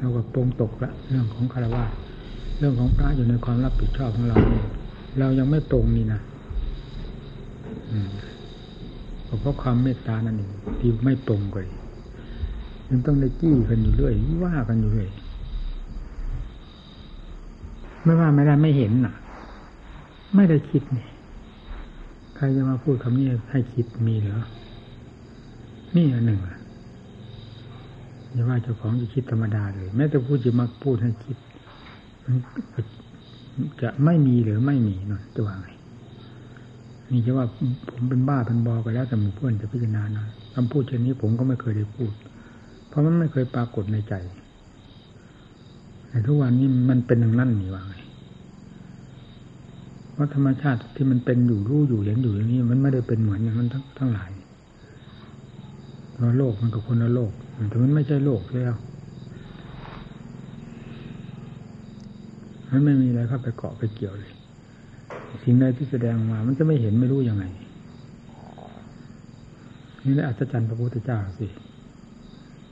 เราก็ปรงตกละเรื่องของคารวะเรื่องของพระอยู่ในความรับผิดชอบของเราเรายังไม่ตรงนี่นะเพราะความเมตตานั่นเองที่ไม่ตรงกันยังต้องได้จี้กันอยู่เรื่อยว่ากันอยู่เรื่อยไม่ว่าไม่ได้ไม่เห็นน่ะ ไม่ได้คิดนี่ใครจะมาพูดคำนี้ให้คิดมีเหรอนี่อันหนึ่งอะ อย่าว่าเจ้าของจะคิดธรรมดาเลย แม้แต่พูดจะมาพูดให้คิดจะไม่มีหรือไม่มีนั่นจะว่าไงนี่จะว่าผมเป็นบ้าเป็นบอก็แล้วแต่หมู่เพื่อนจะพิจารณานะคำพูดเช่นนี้ผมก็ไม่เคยได้พูด เพราะมันไม่เคยปรากฏในใจแต่ทุกวันนี้มันเป็นอย่างนั้นนี่ว่าไงเพราะธรรมชาติที่มันเป็นอยู่รู้อยู่เห็นอยู่อย่างนี้ มันไม่ได้เป็นเหมือนอย่างนั้นทั้งทั้งหลายเพราะโลกมันกับคนละโลก แต่มันไม่ใช่โลกแล้วมันไม่มีอะไรเข้าไปเกาะไปเกี่ยวเลย สิ่งใดที่แสดงมา มันจะไม่เห็นไม่รู้ยังไง นี่แหละอัศจรรย์พระพุทธเจ้าสิ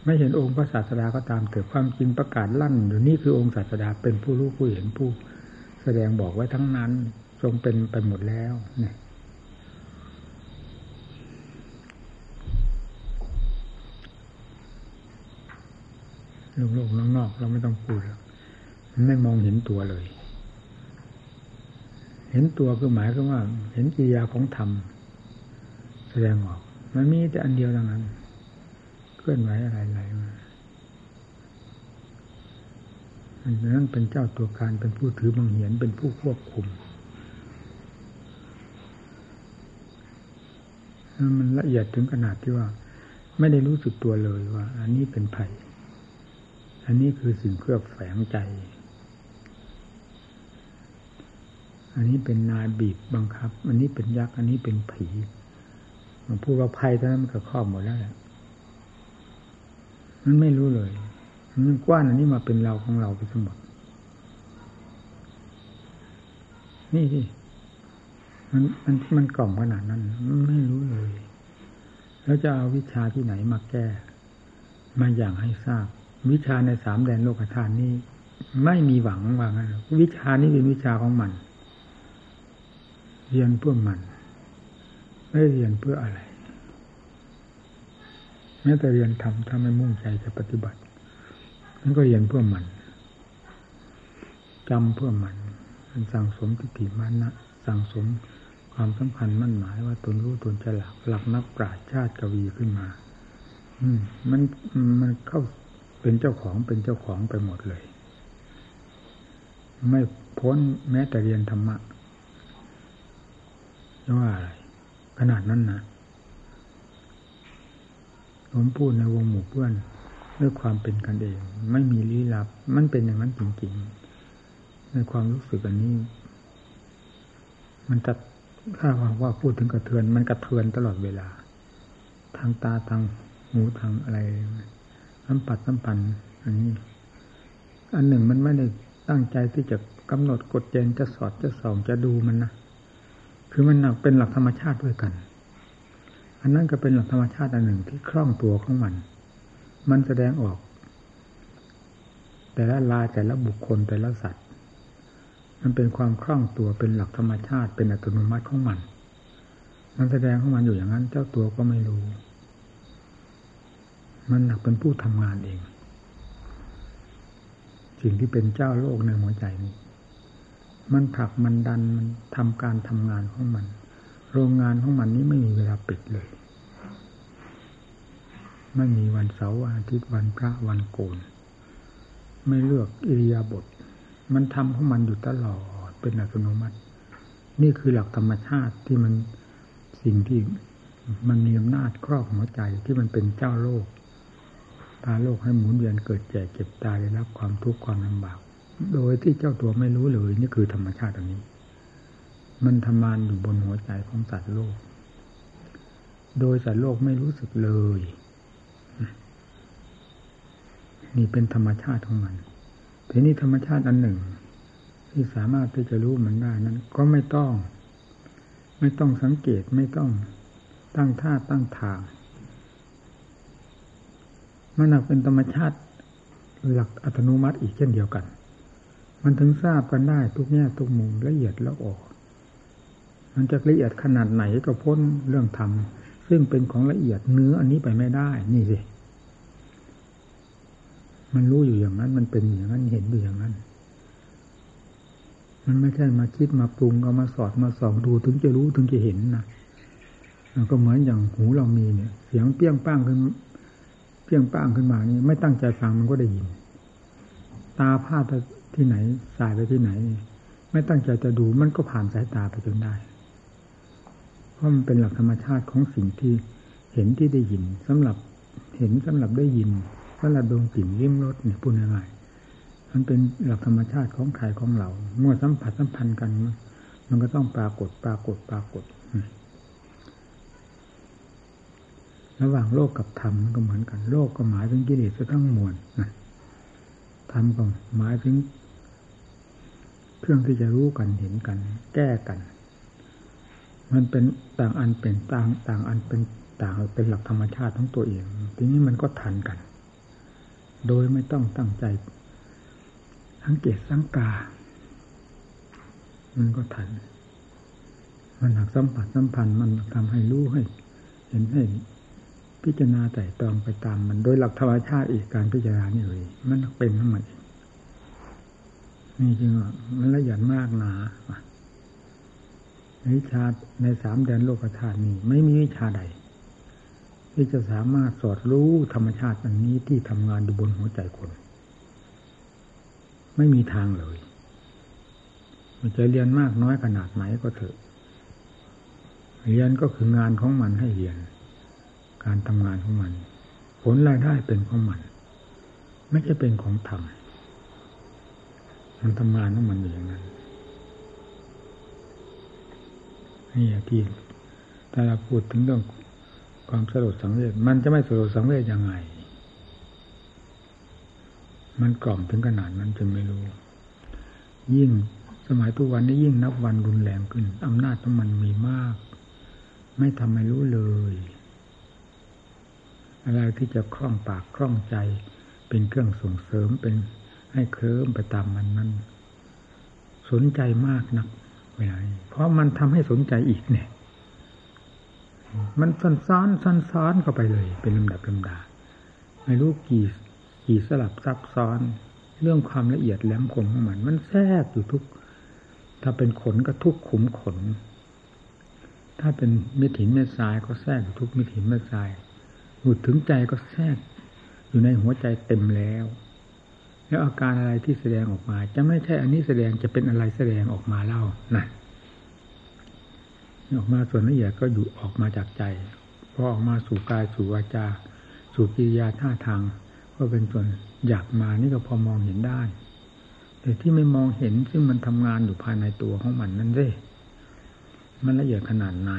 ไม่เห็นองค์พระศาสดาก็ตามเถิดความจริงประกาศลั่นอยู่นี่คือองค์ศาสดาเป็นผู้รู้ผู้เห็นผู้ แสดงบอกไว้ทั้งนั้น ทรงเป็นไปหมดแล้วเนี่ย โลกนอกๆเราไม่ต้องพูดแล้วไม่มองเห็นตัวเลย เห็นตัวคือหมายก็ว่า เห็นกิริยาของธรรมแสดงออก มันมีแต่อันเดียวเท่านั้นเคลื่อนไหวอะไรๆมาอันนั้นเป็นเจ้าตัวการเป็นผู้ถือบังเหียนเป็นผู้ควบคุมมันละเอียดถึงขนาดที่ว่า ไม่ได้รู้สึกตัวเลยว่า อันนี้เป็นภัย อันนี้คือสิ่งเครือบแฝงใจ อันนี้เป็นนายบีบบังคับ อันนี้เป็นยักษ์ อันนี้เป็นผีมันพูดว่าภัยเท่านั้นมันก็ครอบหมดแล้วแหละมันไม่รู้เลยมันกว้านอันนี้มาเป็นเราของเราไปทั้งหมด นี่ที่มันมันมันกล่อมขนาดนั้นมันไม่รู้เลย แล้วจะเอาวิชาที่ไหนมาแก้ มาอย่างให้ทราบ วิชาในสามแดนโลกธาตุนี้ ไม่มีหวังว่างั้นวิชานี้เป็นวิชาของมัน เรียนเพื่อมัน ไม่เรียนเพื่ออะไรแม้แต่เรียนทำถ้าไม่มุ่งใจจะปฏิบัตินั่นก็เรียนเพื่อมันจำเพื่อมันมันสั่งสมทิฏฐิมานะสั่งสมความสำคัญมั่นหมายว่าตนรู้ตนจะหลักหลักนักปราชญ์ชาติกวีขึ้นมา อืม มันมันเข้า เป็นเจ้าของเป็นเจ้าของไปหมดเลย ไม่พ้นแม้แต่เรียนธรรมะจะว่าอะไร ขนาดนั้นนะผมพูดในวงหมู่เพื่อนด้วยความเป็นกันเอง ไม่มีลี้ลับ มันเป็นอย่างนั้นจริงๆ ในความรู้สึกอันนี้ มันจะถ้าว่าพูดถึงกระเทือน มันกระเทือนตลอดเวลา ทางตาทางหูทางอะไร สัมผัสสัมพันธ์อันนี้ อันหนึ่งมันไม่ได้ตั้งใจที่จะกำหนดกฎเกณฑ์จะสอดจะส่องจะดูมันนะคือมันเป็นหลักธรรมชาติด้วยกัน อันนั้นก็เป็นหลักธรรมชาติอันหนึ่งที่คล่องตัวของมัน มันแสดงออก แต่ละลายแต่ละบุคคลแต่ละสัตว์ มันเป็นความคล่องตัวเป็นหลักธรรมชาติเป็นอัตโนมัติของมัน มันแสดงของมันอยู่อย่างนั้น เจ้าตัวก็ไม่รู้ มันหนักเป็นผู้ทำงานเอง สิ่งที่เป็นเจ้าโลกในหัวใจนี้ มันผลักมันดันมันทำการทำงานของมัน โรงงานของมันนี้ไม่มีเวลาปิดเลย ไม่มีวันเสาร์วันอาทิตย์วันพระวันโกน ไม่เลือกอิริยาบถมันทำของมันอยู่ตลอดเป็นอัตโนมัติ นี่คือหลักธรรมชาติที่มันสิ่งที่มันมีอำนาจครอบหัวใจที่มันเป็นเจ้าโลก พาโลกให้หมุนเวียนเกิดแก่เจ็บตายได้รับความทุกข์ความลำบาก โดยที่เจ้าตัวไม่รู้เลย นี่คือธรรมชาติอันนี้ มันทำงานอยู่บนหัวใจของสัตว์โลก โดยสัตว์โลกไม่รู้สึกเลย นี่เป็นธรรมชาติของมันทีนี้ธรรมชาติอันหนึ่ง ที่สามารถที่จะรู้มันได้นั้น ก็ไม่ต้อง ไม่ต้องสังเกตไม่ต้องตั้งท่าตั้งทาง มันนับเป็นธรรมชาติหลักอัตโนมัติอีกเช่นเดียวกัน มันถึงทราบกันได้ทุกแง่ทุกมุมละเอียดแล้วออกมันจะละเอียดขนาดไหนก็พ้นเรื่องธรรมซึ่งเป็นของละเอียดเนื้ออันนี้ไปไม่ได้ นี่สิ มันรู้อยู่อย่างนั้น มันเป็นอย่างนั้นเห็นอยู่อย่างนั้น มันไม่ใช่มาคิดมาปรุงเอามาสอดมาส่องดูถึงจะรู้ถึงจะเห็นนะก็เหมือนอย่างหูเรามีเนี่ย เสียงเปี้ยงป้างขึ้น เปี้ยงป้างขึ้นมานี่ไม่ตั้งใจฟังมันก็ได้ยิน ตาพาดไปที่ไหน สายไปที่ไหน ไม่ตั้งใจจะดูมันก็ผ่านสายตาไปจนได้ เพราะมันเป็นหลักธรรมชาติของสิ่งที่เห็นที่ได้ยินสำหรับเห็นสำหรับได้ยินสำหรับดมกลิ่นลิ้มรสเนี่ยพูดง่ายๆมันเป็นหลักธรรมชาติของใครของเราเมื่อสัมผัสสัมพันธ์กัน มันก็ต้องปรากฏปรากฏปรากฏ ระหว่างโลกกับธรรมก็เหมือนกัน โลกก็หมายถึงกิเลสทั้งมวลนะธรรมก็หมายถึงเครื่องที่จะรู้กันเห็นกัน แก้กัน มันเป็นต่างอันเป็นต่างต่างอันเป็นต่างเป็นหลักธรรมชาติของตัวเอง ทีนี้มันก็ทันกัน โดยไม่ต้องตั้งใจสังเกตสังกา มันก็ทัน มันหักสัมผัสสัมพันธ์มันทำให้รู้ให้ เห็นให้ พิจารณาแต่ตองไปตามมันโดยหลักธรรมชาติอีกการพิจารณานี่เลยมันเป็นทั้งหมดนี่จริงว่ามันละเอียดมากหนาวิชาในสามแดนโลกธาตุนี้ ไม่มีวิชาใด ที่จะสามารถสอดรู้ธรรมชาติอันนี้ที่ทำงานอยู่บนหัวใจคน ไม่มีทางเลยมันจะเรียนมากน้อยขนาดไหนก็เถอะ เรียนก็คืองานของมันให้เรียน การทำงานของมัน ผลรายได้เป็นของมัน ไม่ใช่เป็นของธรรมมันทำงานของมันอย่างนั้นนี่ที่ถ้าเราพูดถึงเรื่องความสลดสังเวชมันจะไม่สลดสังเวชยังไง มันกล่อมถึงขนาดนั้นจนไม่รู้ ยิ่งสมัยทุกวันนี้ยิ่งนับวันรุนแรงขึ้นอำนาจของมันมีมาก ไม่ทำให้รู้เลย อะไรที่จะคล่องปากคล่องใจ เป็นเครื่องส่งเสริมเป็นให้เคลิ้มไปตามมันนั้นสนใจมากนักเวลาเพราะมันทำให้สนใจอีกเนี่ย มันซ้อนซ้อนซ้อนซ้อนเข้าไปเลย เป็นลำดับลำดาไม่รู้กี่กี่สลับซับซ้อน เรื่องความละเอียดแหลมคมของมัน มันแทรกอยู่ทุก ถ้าเป็นขนก็ทุกขุมขน ถ้าเป็นเม็ดหินเม็ดทรายก็แทรกอยู่ทุกเม็ดหินเม็ดทราย หูถึงใจก็แทรกอยู่ในหัวใจเต็มแล้ว แล้วอาการอะไรที่แสดงออกมา จะไม่ใช่อันนี้แสดงจะเป็นอะไรแสดงออกมาเล่านะออกมาส่วนละเอียดก็อยู่ออกมาจากใจพอออกมาสู่กายสู่วาจา สู่กิริยาท่าทาง ก็เป็นส่วนอยากมานี่ก็พอมองเห็นได้ แต่ที่ไม่มองเห็นซึ่งมันทำงานอยู่ภายในตัวของมันนั่นเองมันละเอียดขนาดไหน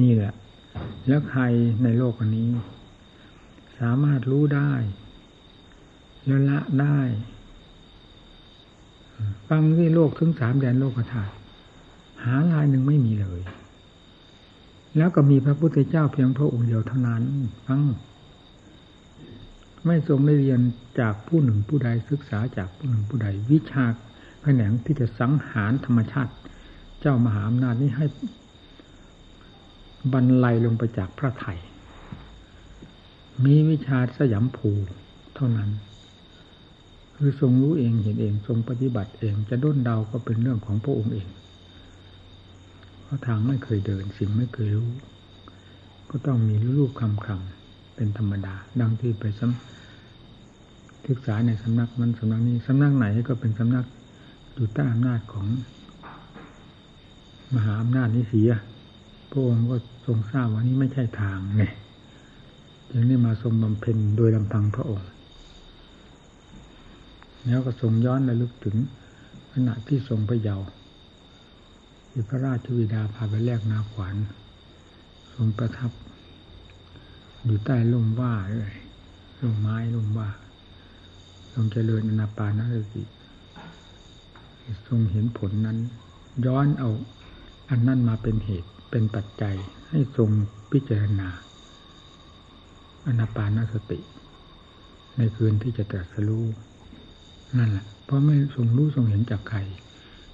นี่แหละ แล้วใครในโลกนี้ สามารถรู้ได้แล้วละได้ฟังที่โลกถึงสามแดนโลกธาตุหาลายหนึ่งไม่มีเลย แล้วก็มีพระพุทธเจ้าเพียงพระองค์เดียวเท่านั้นฟังไม่ทรงได้เรียนจากผู้หนึ่งผู้ใดศึกษาจากผู้หนึ่งผู้ใด วิชาแขนงที่จะสังหารธรรมชาติ เจ้ามหาอำนาจนี้ให้ บรรลัยลงไปจากพระไถยมีวิชาสยามภูเท่านั้น คือทรงรู้เองเห็นเองทรงปฏิบัติเองจะด้นเดาก็เป็นเรื่องของพระองค์เอง เพราะทางไม่เคยเดินสิ่งไม่เคยรู้ ก็ต้องมีรูปคำคำเป็นธรรมดา ดังที่ไปซ้ำศึกษาในสำนักมันสำนักนี้สำนักไหนก็เป็นสำนักอยู่ใต้อำนาจของมหาอำนาจนิสีย พระองค์ก็ทรงทราบว่านี้ไม่ใช่ทางเนี่ยจึงได้มาทรงบำเพ็ญโดยลำพังพระองค์ แล้วก็ทรงย้อนระลึกถึงขณะที่ทรงพระเยาว์ที่พระราชวิดาพาไปแลกนาขวัญทรงประทับ อยู่ใต้ร่มว่าเลยร่มไม้ร่มว่าทรงเจริญอนาปานสติทรงเห็นผลนั้น ย้อนเอา อันนั้นมาเป็นเหตุเป็นปัจจัยให้ทรงพิจารณาอนาปานสติ ในคืนที่จะตรัสรู้นั่นแหละเพราะไม่ทรงรู้ทรงเห็นจากใคร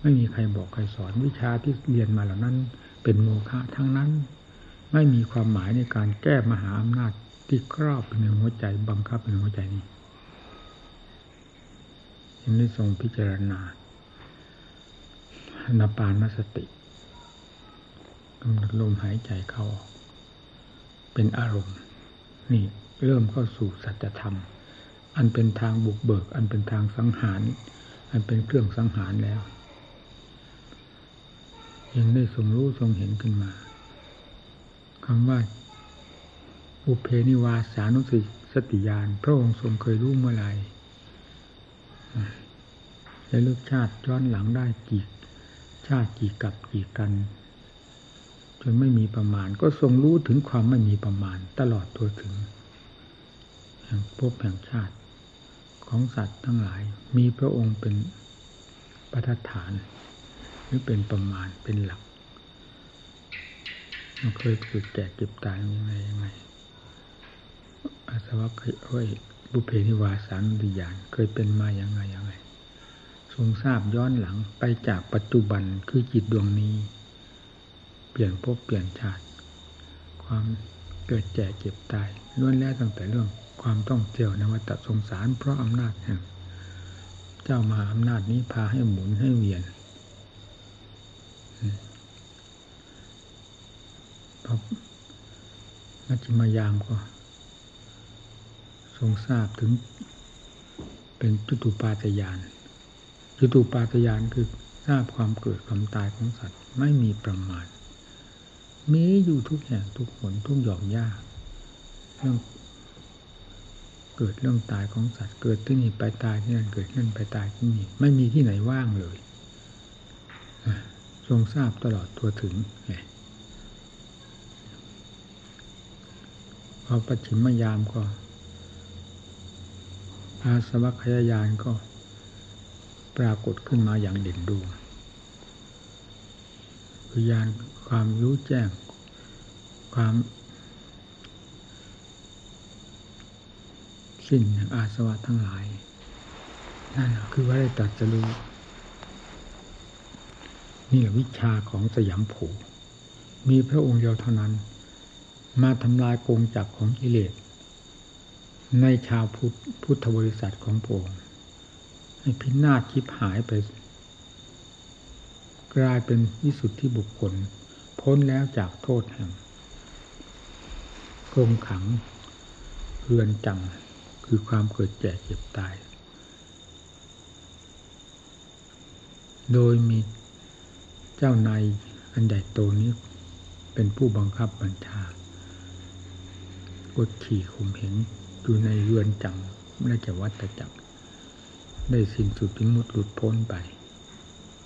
ไม่มีใครบอกใครสอนวิชาที่เรียนมาเหล่านั้น เป็นโมฆะทั้งนั้น ไม่มีความหมายในการแก้มหาอำนาจที่ครอบในหัวใจบังคับในหัวใจนี้ยังได้ทรงพิจารณาอนาปานสติ กำหนดลมหายใจเข้า เป็นอารมณ์ นี่เริ่มเข้าสู่สัจธรรม อันเป็นทางบุกเบิก อันเป็นทางสังหาร อันเป็นเครื่องสังหารแล้วยังได้ทรงรู้ทรงเห็นขึ้นมาคำว่าอุเพนิวาสานุสิสติยาน พระองค์ทรงเคยรู้เมื่อไหร่และลึกชาติย้อนหลังได้กี่ชาติกี่กับกี่กัน จนไม่มีประมาณ ก็ทรงรู้ถึงความไม่มีประมาณ ตลอดตัวถึง แห่งภพแห่งชาติของสัตว์ทั้งหลาย มีพระองค์เป็นประฐาน หรือเป็นประมาณเป็นหลักมันเคยเกิดแก่เก็บตายยังไงยังไงอาสวะเคยเอ้ยบุเพนิวาสานุิยานเคยเป็นมาอย่างไงยังไงทรงทราบย้อนหลังไปจากปัจจุบันคือจิตดวงนี้ เปลี่ยนภพเปลี่ยนชาติ ความเกิดแก่เก็บตายล้วนแล้วตั้งแต่เรื่องความต้องเที่ยวนวัฏสงสาร เพราะอำนาจแห่งเจ้ามาอำนาจนี้พาให้หมุนให้เวียนพอมัจจิมายามก็ ทรงทราบถึง เป็นจุตุปาตยานจุตุปาตยานคือทราบความเกิดความตายของสัตว์ไม่มีประมาณ มีอยู่ทุกแห่งทุกผลทุกหย่อมหญ้าเรื่องเกิดเรื่องตายของสัตว์เกิดที่นี่ไปตายที่นั่นเกิดที่นั่นไปตายที่นี่ไม่มีที่ไหนว่างเลยทรงทราบตลอดตัวถึงพอปัจฉิมยามก็อาสวัคยายานก็ปรากฏขึ้นมาอย่างเด่นดวงคือยาน ความรู้แจ้ง ความสิ้นอาสวะทั้งหลาย นั่นคือว่าได้ตัดจะรู้ นี่แหละวิชาของสยามผู มีพระองค์เดียวเท่านั้น มาทำลายกงจักรของกิเลสในชาวพุทธพุทธบริษัทของพระองค์ให้พินาศคิบหายไป กลายเป็นวิสุทธิบุคคล พ้นแล้วจากโทษแห่งกรงขังเรือนจังคือความเกิดแก่เจ็บตาย โดยมีเจ้านายอันใหญ่โตนี้เป็นผู้บังคับบัญชากดขี่ข่มเหงอยู่ในเรือนจำและจะวัตจักร ได้สิ้นสุดที่มุดหลุดพ้นไป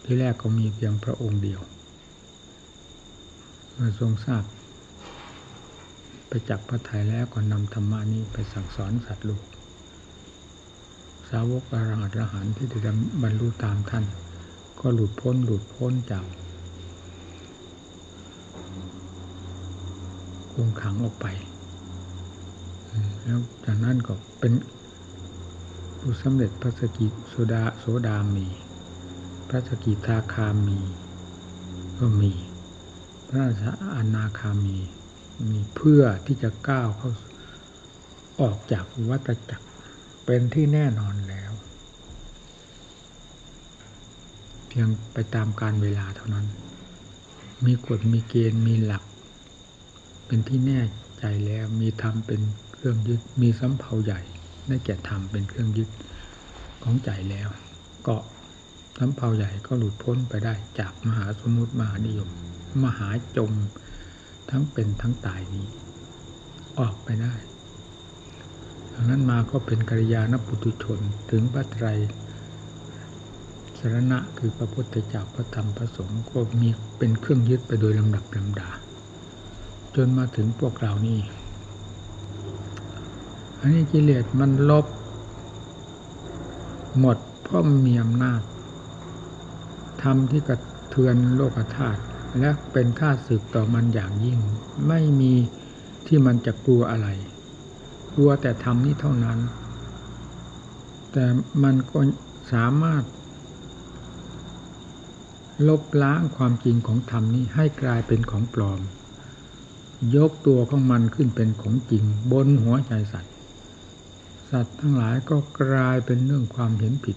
ที่แรกก็มีเพียงพระองค์เดียว เมื่อทรงทราบ ไปจับพระทัยแล้วก็นำธรรมานี้ไปสั่งสอนสัตว์โลก สาวกอรหัตอรหันที่ได้บรรลุตามท่าน ก็หลุดพ้นหลุดพ้นจากคงขังออกไป แล้วจากนั้นก็เป็นผู้สำเร็จพระสกิโสดาโสดามี พระสกิทาคามี ก็มี พระอนาคามีมีเพื่อที่จะก้าวเข้าออกจากวัฏจักรเป็นที่แน่นอนแล้ว เพียงไปตามการเวลาเท่านั้น มีกฎมีเกณฑ์มีหลัก เป็นที่แน่ใจแล้วมีธรรมเป็นเครื่องยึดมีสำเภาใหญ่ได้แก่ธรรมเป็นเครื่องยึดของใจแล้วก็สำเภาใหญ่ก็หลุดพ้นไปได้จากมหาสมุติมหานิยม มหาจมทั้งเป็นทั้งตายนี้ ออกไปได้ดังนั้นมาก็เป็นกิริยานปุตุชนถึงพระไตรสรณะคือพระพุทธเจ้าพระธรรมพระสงฆ์ก็มีเป็นเครื่องยึดไปโดยลำดับลำดา จนมาถึงพวกเรานี่อันนี้กิเลสมันลบ หมดเพราะมีอำนาจทำที่กระเทือนโลกธาตุ และเป็นค่าศึกต่อมันอย่างยิ่ง ไม่มีที่มันจะกลัวอะไร กลัวแต่ทำนี้เท่านั้น แต่มันก็สามารถ ลบล้างความจริงของธรรมนี้ให้กลายเป็นของปลอม ยกตัวของมันขึ้นเป็นของจริง บนหัวใจสัตว์ สัตว์ทั้งหลายก็กลายเป็นเรื่องความเห็นผิด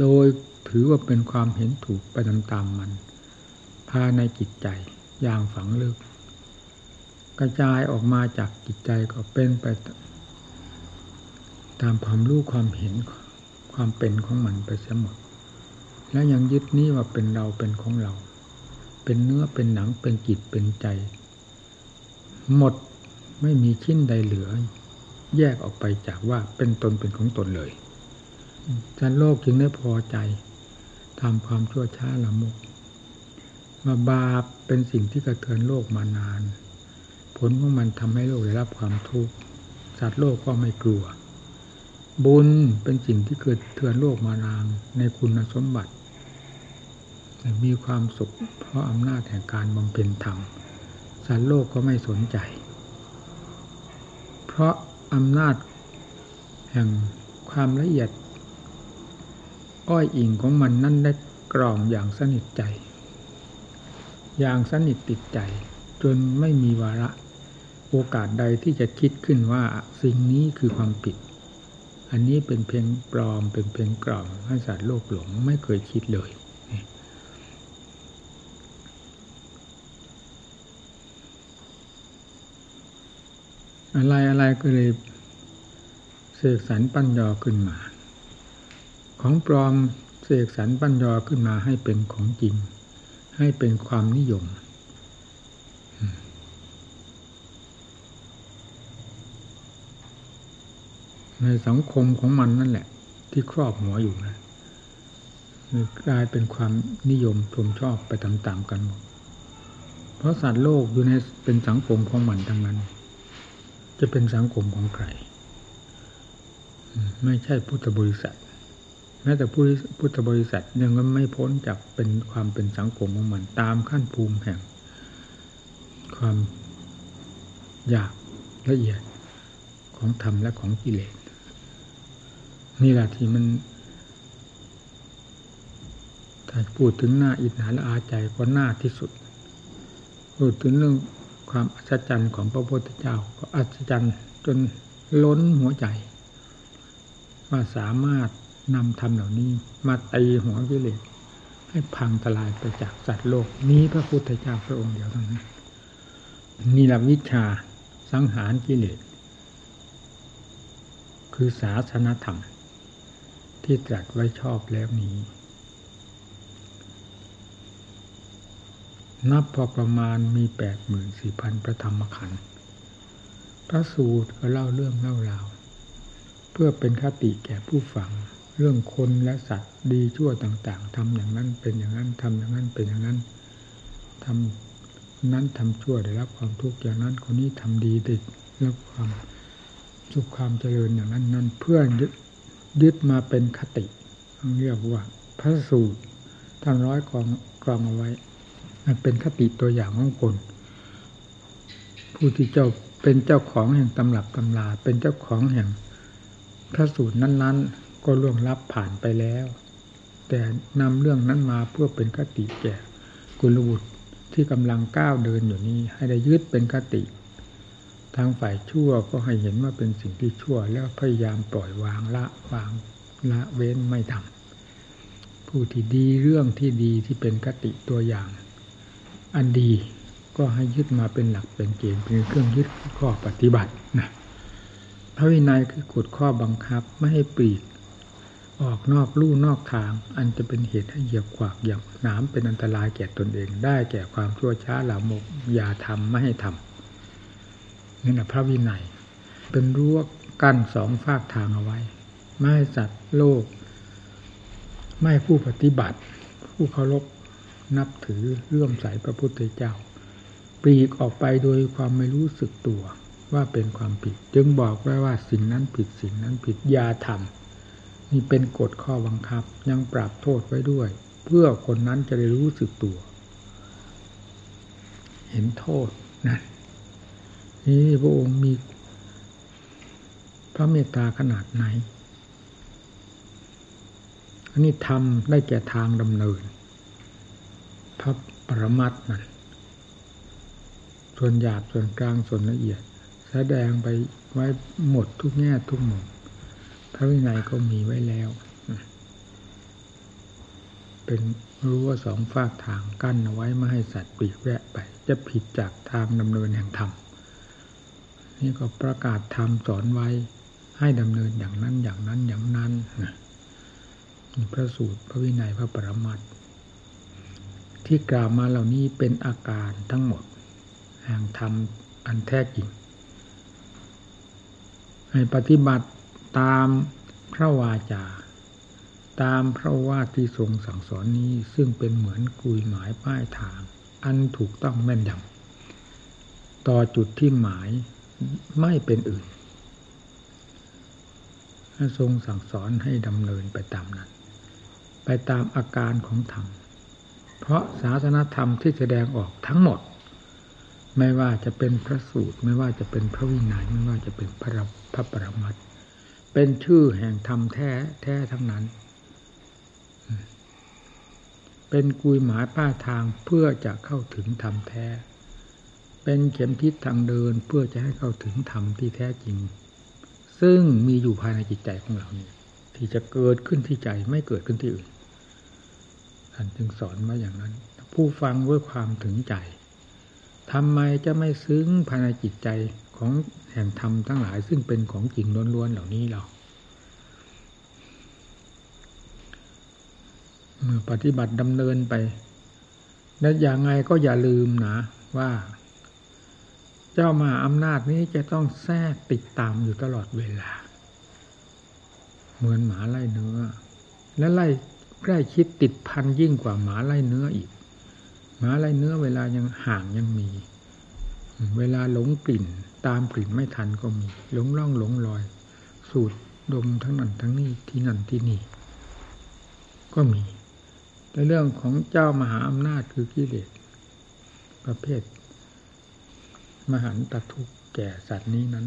โดย ถือว่าเป็นความเห็นถูกไปตามๆมัน ภายในจิตใจอย่างฝังลึก กระจายออกมาจากจิตใจก็เป็นไป ตามความรู้ความเห็นความเป็นของมันไปเสมดและยังยึดนี้ว่าเป็นเราเป็นของเรา เป็นเนื้อเป็นหนังเป็นจิตเป็นใจ หมดไม่มีชิ้นใดเหลือ แยกออกไปจากว่าเป็นตนเป็นของตนเลยจันโลกจึงได้พอใจ ทำความชั่วช้าละมุกว่าบาปเป็นสิ่งที่กระเทือนโลกมานาน ผลของมันทำให้โลกได้รับความทุกข์สัตว์โลกก็ไม่กลัว บุญเป็นสิ่งที่เกิดเทือนโลกมานานในคุณสมบัติ มีความสุขเพราะอำนาจแห่งการบำเพ็ญธรรมสัตว์โลกก็ไม่สนใจ เพราะอำนาจแห่งความละเอียด อ้อยอิงของมันนั่นได้กรองอย่างสนิทใจ อย่างสนิทติดใจ จนไม่มีวาระ โอกาสใดที่จะคิดขึ้นว่าสิ่งนี้คือความผิด อันนี้เป็นเพียงปลอมเป็นเพียงกล่อมให้สัตว์โลกหลงไม่เคยคิดเลยอะไรอะไรก็เลยเสกสรรปั้นยอขึ้นมา ของปลอมเสกสรรปัญญาขึ้นมาให้เป็นของจริง ให้เป็นความนิยม ในสังคมของมันนั่นแหละ ที่ครอบหัวอยู่นะกลายเป็นความนิยมชมชอบไปตามๆกันหมดเพราะสัตว์โลกอยู่ในเป็นสังคมของมันทั้งนั้น จะเป็นสังคมของใคร ไม่ใช่พุทธบริษัท แม้แต่ผู้พุทธบริษัทยังไม่พ้นจากเป็นความเป็นสังคมของมันตามขั้นภูมิแห่ง ความอยากละเอียดของธรรมและของกิเลสนี่แหละที่มันถ้าพูดถึงหน้าอิจฉาและอาใจก็หน้าที่สุด พูดถึงเรื่องความอัศจรรย์ของพระพุทธเจ้า ก็อัศจรรย์จนล้นหัวใจ ว่าสามารถ นำธรรมเหล่านี้ มาตีหัวกิเลสให้พังทลายไปจากสัตว์โลก นี้พระพุทธเจ้าพระองค์เดียวเท่านั้นนี่ละวิชาสังหารกิเลสคือศาสนธรรม ที่ตรัสไว้ชอบแล้วนี้ นับพอประมาณมีแปดหมื่นสี่พันพระธรรมขันธ์พระสูตรก็เล่าเรื่องเล่าราว เพื่อเป็นคติแก่ผู้ฟัง เรื่องคนและสัตว์ดีชั่วต่าง ๆทำอย่างนั้นเป็นอย่างนั้นทำอย่างนั้นเป็นอย่างนั้นทำนั้นทำชั่วได้รับความทุกข์อย่างนั้นคนนี้ทำดีได้รับความสุขความเจริญอย่างนั้นนั้นเพื่อยึดยึดมาเป็นคติเรียกว่าพระสูตรท่านร้อยกองกรองเอาไว้ มันเป็นคติตัวอย่างของคนผู้ที่เจ้าเป็นเจ้าของแห่งตำรับตำลาเป็นเจ้าของแห่งพระสูตรนั้น ๆ ก็ล่วงลับผ่านไปแล้ว แต่นำเรื่องนั้นมาเพื่อเป็นคติแก่กุลบุตรที่กำลังก้าวเดินอยู่นี้ ให้ได้ยึดเป็นคติ ทางฝ่ายชั่วก็ให้เห็นว่าเป็นสิ่งที่ชั่วแล้วพยายามปล่อยวางละวางละเว้นไม่ทำผู้ที่ดีเรื่องที่ดีที่เป็นคติตัวอย่าง อันดีก็ให้ยึดมาเป็นหลักเป็นเกณฑ์เป็นเครื่องยึดข้อปฏิบัตินะพระวินัยคือกฎข้อบังคับไม่ให้ปลีก ออกนอกลู่นอกทาง อันจะเป็นเหตุให้เหยียบขวากอย่างน้ำเป็นอันตรายแก่ตนเองได้แก่ความชั่วช้าหลามกอย่าทำไม่ให้ทำนี่นะพระวินัย เป็นรั้วกั้นสองฝากทางเอาไว้ ไม่ให้สัตว์โลก ไม่ผู้ปฏิบัติ ผู้เคารพนับถือเลื่อมใสพระพุทธเจ้าปลีกออกไปโดยความไม่รู้สึกตัวว่าเป็นความผิด จึงบอกไว้ว่าสิ่งนั้นผิดสิ่งนั้นผิดอย่าทำ นี่เป็นกฎข้อบังคับยังปรับโทษไว้ด้วย เพื่อคนนั้นจะได้รู้สึกตัว เห็นโทษนะนี่พระองค์มี พระเมตตาขนาดไหนอันนี้ทำได้แก่ทางดำเนิน พระปรมัตมันส่วนหยาบส่วนกลางส่วนละเอียด แสดงไปไว้หมดทุกแง่ทุกมุม พระวินัยก็มีไว้แล้ว เป็นรู้ว่าสองฝากทางกั้นเอาไว้ไม่ให้สัตว์ปีกแวะไป จะผิดจากทางดำเนินแห่งธรรมนี่ก็ประกาศธรรมสอนไว้ให้ดำเนินอย่างนั้นอย่างนั้นอย่างนั้นพระสูตรพระวินัยพระปรมัตที่กล่าวมาเหล่านี้เป็นอาการทั้งหมดแห่งธรรมอันแท้จริงให้ปฏิบัติ ตามพระวาจา ตามพระว่าที่ทรงสั่งสอนนี้ซึ่งเป็นเหมือนกุยหมายป้ายทาง อันถูกต้องแม่นยำต่อจุดที่หมายไม่เป็นอื่นทรงสั่งสอนให้ดำเนินไปตามนั้น ไปตามอาการของธรรม เพราะศาสนธรรมที่แสดงออกทั้งหมด ไม่ว่าจะเป็นพระสูตร ไม่ว่าจะเป็นพระวินัย ไม่ว่าจะเป็นพระพระปรมัต เป็นชื่อแห่งธรรมแท้แท้ทั้งนั้น เป็นกุยหมายป้าทางเพื่อจะเข้าถึงธรรมแท้ เป็นเข็มทิศทางเดินเพื่อจะให้เข้าถึงธรรมที่แท้จริง ซึ่งมีอยู่ภายในจิตใจของเราเนี่ยที่จะเกิดขึ้นที่ใจไม่เกิดขึ้นที่อื่นท่านจึงสอนมาอย่างนั้น ผู้ฟังด้วยความถึงใจทำไมจะไม่ซึ้งภายในจิตใจ ของแห่งธรรมทั้งหลายซึ่งเป็นของจริงล้วนๆเหล่านี้เราเมื่อปฏิบัติดำเนินไปและอย่างไงก็อย่าลืมนะว่า เจ้ามาอำนาจนี้จะต้องแทรกติดตามอยู่ตลอดเวลา เหมือนหมาไล่เนื้อ และไล่ใกล้ชิดติดพันยิ่งกว่าหมาไล่เนื้ออีก หมาไล่เนื้อเวลายังห่างยังมี เวลาหลงกลิ่น ตามกลิ่นไม่ทันก็มีหลงล่องหลงลอย สูดดมทั้งนั้นทั้งนี้ที่นั่นที่นี่ ก็มีในเรื่องของเจ้ามหาอำนาจคือกิเลสประเภท มหันตทุกแก่สัตว์นี้นั้น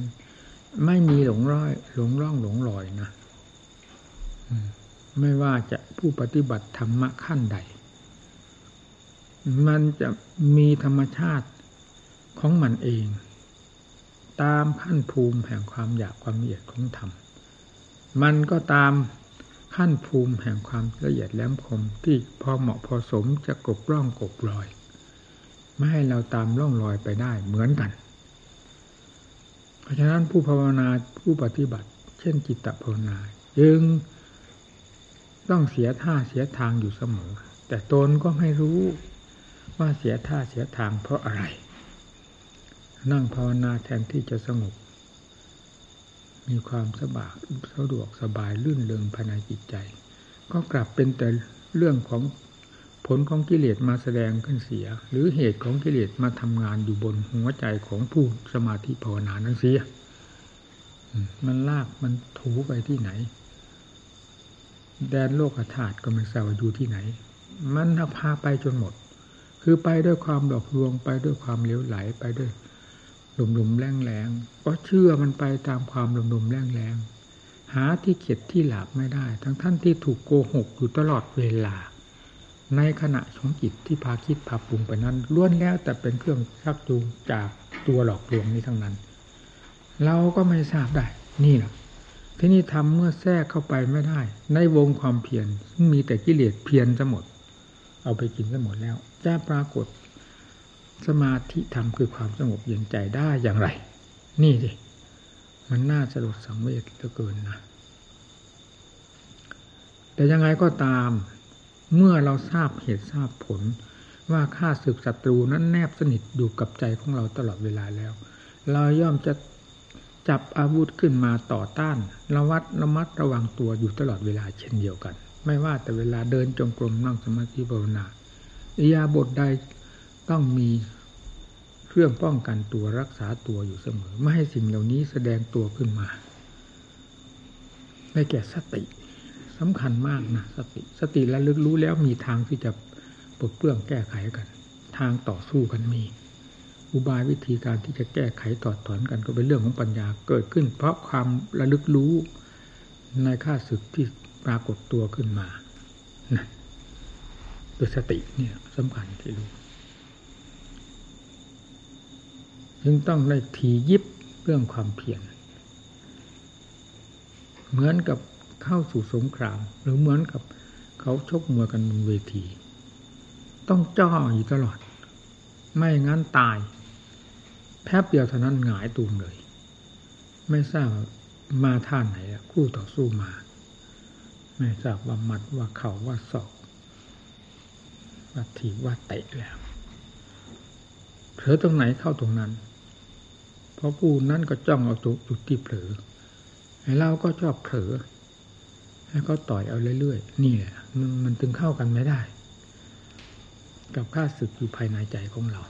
ไม่มีหลงร้อย หลงร่องหลงลอยนะไม่ว่าจะผู้ปฏิบัติธรรมะขั้นใด มันจะมีธรรมชาติของมันเอง ตามขั้นภูมิแห่งความอยากความละเอียดของธรรม มันก็ตามขั้นภูมิแห่งความละเอียดแหลมคมที่พอเหมาะพอสมจะกบร่องกบรอย ไม่ให้เราตามล่องลอยไปได้เหมือนกัน เพราะฉะนั้นผู้ภาวนาผู้ปฏิบัติ เช่นจิตภาวนาจึงต้องเสียท่าเสียทางอยู่เสมอ แต่ตนก็ไม่รู้ว่าเสียท่าเสียทางเพราะอะไร นั่งภาวนาแทนที่จะสงบ มีความสบายสะดวกสบายลื่นเริงภายในจิตใจ ก็กลับเป็นแต่เรื่องของผลของกิเลสมาแสดงขึ้นเสีย หรือเหตุของกิเลสมาทำงานอยู่บนหัวใจของผู้สมาธิภาวนานั้นเสียมันลากมันถูไปที่ไหน แดนโลกธาตุก็ไม่ทราบอยู่ที่ไหน มันพาไปจนหมด คือไปด้วยความหลอกลวงไปด้วยความเลี้ยวไหลไปด้วย หลุมหลุมแรงแรงก็เชื่อมันไปตามความหลุมหลุมแรงแรงหาที่เข็ดที่หลับไม่ได้ ทั้งท่านที่ถูกโกหกอยู่ตลอดเวลา ในขณะของจิตที่พาคิดพาปรุงไปนั้นล้วนแล้วแต่เป็นเครื่องชักจูงจากตัวหลอกลวงนี้ทั้งนั้น เราก็ไม่ทราบได้ นี่แหละที่นี้ทำเมื่อแทรกเข้าไปไม่ได้ ในวงความเพียรมีแต่กิเลสเพียรจะหมด เอาไปกินจะหมดแล้วจะปรากฏ สมาธิธรรมคือความสงบเย็นใจได้อย่างไร นี่สิมันน่าสลดสังเวชเหลือเกินนะ แต่ยังไงก็ตาม เมื่อเราทราบเหตุทราบผล ว่าข้าศึกศัตรูนั้นแนบสนิทอยู่กับใจของเราตลอดเวลาแล้ว เราย่อมจะจับอาวุธขึ้นมาต่อต้านระวัดระมัดระวังตัวอยู่ตลอดเวลาเช่นเดียวกัน ไม่ว่าแต่เวลาเดินจงกรมนั่งสมาธิภาวนาอิยาบทใด ต้องมีเครื่องป้องกันตัวรักษาตัวอยู่เสมอ ไม่ให้สิ่งเหล่านี้แสดงตัวขึ้นมาได้แก่สติสำคัญมากนะสติ สติและลึกรู้แล้วมีทางที่จะปลดเปลื้องแก้ไขกัน ทางต่อสู้กันมี อุบายวิธีการที่จะแก้ไขตอดถอนกันก็เป็นเรื่องของปัญญาเกิดขึ้น เพราะความระลึกรู้ในค่าศึกที่ปรากฏตัวขึ้นมานะโดยสติเนี่ยสำคัญที่รู้ จึงต้องได้ทียิบเรื่องความเพียรเหมือนกับเข้าสู่สงครามหรือเหมือนกับเขาชกมวยกันบนเวที ต้องจ้ออยู่ตลอด ไม่งั้นตาย แป๊บเดียวเท่านั้นหงายตูมเลย ไม่ทราบมาท่าไหนคู่ต่อสู้มา ไม่ทราบว่ามัดว่าเข่าว่าศอกว่าถีว่าเตะแล้วเผลอตรงไหนเข้าตรงนั้น เพราะผู้นั้นก็จ้องเอาจุดที่เผลอไอ้เราก็ชอบเผลอให้เขาต่อยเอาเรื่อยๆนี่แหละมันมันถึงเข้ากันไม่ได้ กับข้าศึกอยู่ภายในใจของเรา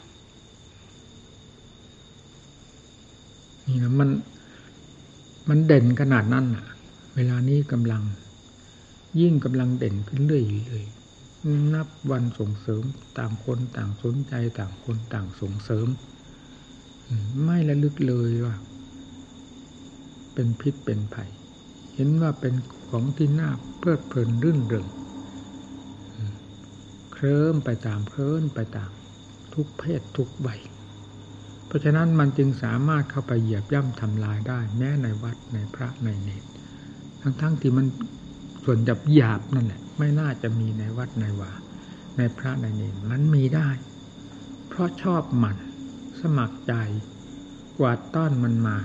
นี่นะมันมันเด่นขนาดนั้นอะ เวลานี้กำลัง ยิ่งกำลังเด่นขึ้นเรื่อยๆนับวันส่งเสริมต่างคนต่างสนใจต่างคนต่างส่งเสริม ไม่ระลึกเลยว่า เป็นพิษเป็นภัย เห็นว่าเป็นของที่น่าเพลิดเพลินรื่นเริงเคลิ้มไปตามเพลินไปตาม ทุกเพศทุกวัยเพราะฉะนั้นมันจึงสามารถเข้าไปเหยียบย่ำทำลายได้ แม้ในวัดในพระในเนตทั้งๆทที่มันส่วนหยับหยาบนั่นแหละ ไม่น่าจะมีในวัดในวาในพระในเนตมันมีได้ เพราะชอบมัน สมัครใจกวาดต้อนมันมา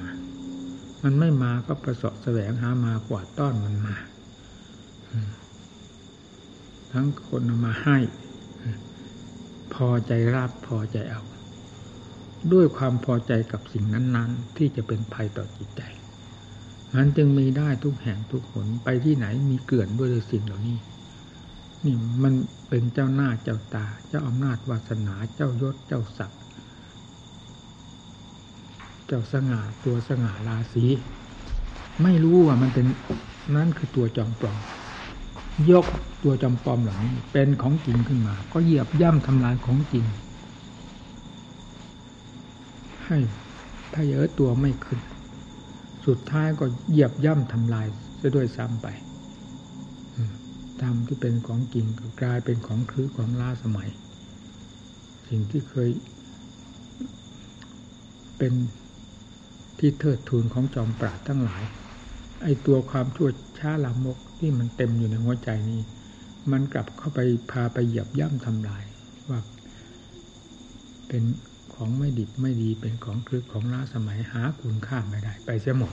มันไม่มาก็ประสบแสวงหามากวาดต้อนมันมา ทั้งคนมาให้ พอใจรับพอใจเอา ด้วยความพอใจกับสิ่งนั้น ๆ ที่จะเป็นภัยต่อจิตใจ มันจึงมีได้ทุกแห่งทุกหนไปที่ไหนมีเกลื่อนด้วยสิ่งเหล่านี้ นี่มันเป็นเจ้าหน้าเจ้าตา เจ้าอำนาจวาสนาเจ้ายศเจ้าศักดิ์ เจ้าสง่าตัวสง่าราศีไม่รู้ว่ามันเป็นนั่นคือตัวจอมปลอมยกตัวจอมปลอมเหล่านี้เป็นของจริงขึ้นมา ก็เหยียบย่ำทำลายของจริง ให้พเยอตัวไม่ขึ้น สุดท้ายก็เหยียบย่ำทำลายซะด้วยซ้ำไปธรรมที่เป็นของจริงก็กลายเป็นของคือของล้าสมัย สิ่งที่เคยเป็น ที่เทิดทูนของจอมปราดทั้งหลาย ไอตัวความชั่วช้าลามกที่มันเต็มอยู่ในหัวใจนี้ มันกลับเข้าไปพาไปเหยียบย่ำทำลาย ว่า เป็นของไม่ดิบไม่ดีเป็นของคลึกของล้าสมัยหาคุณค่าไม่ได้ ไปเสียหมด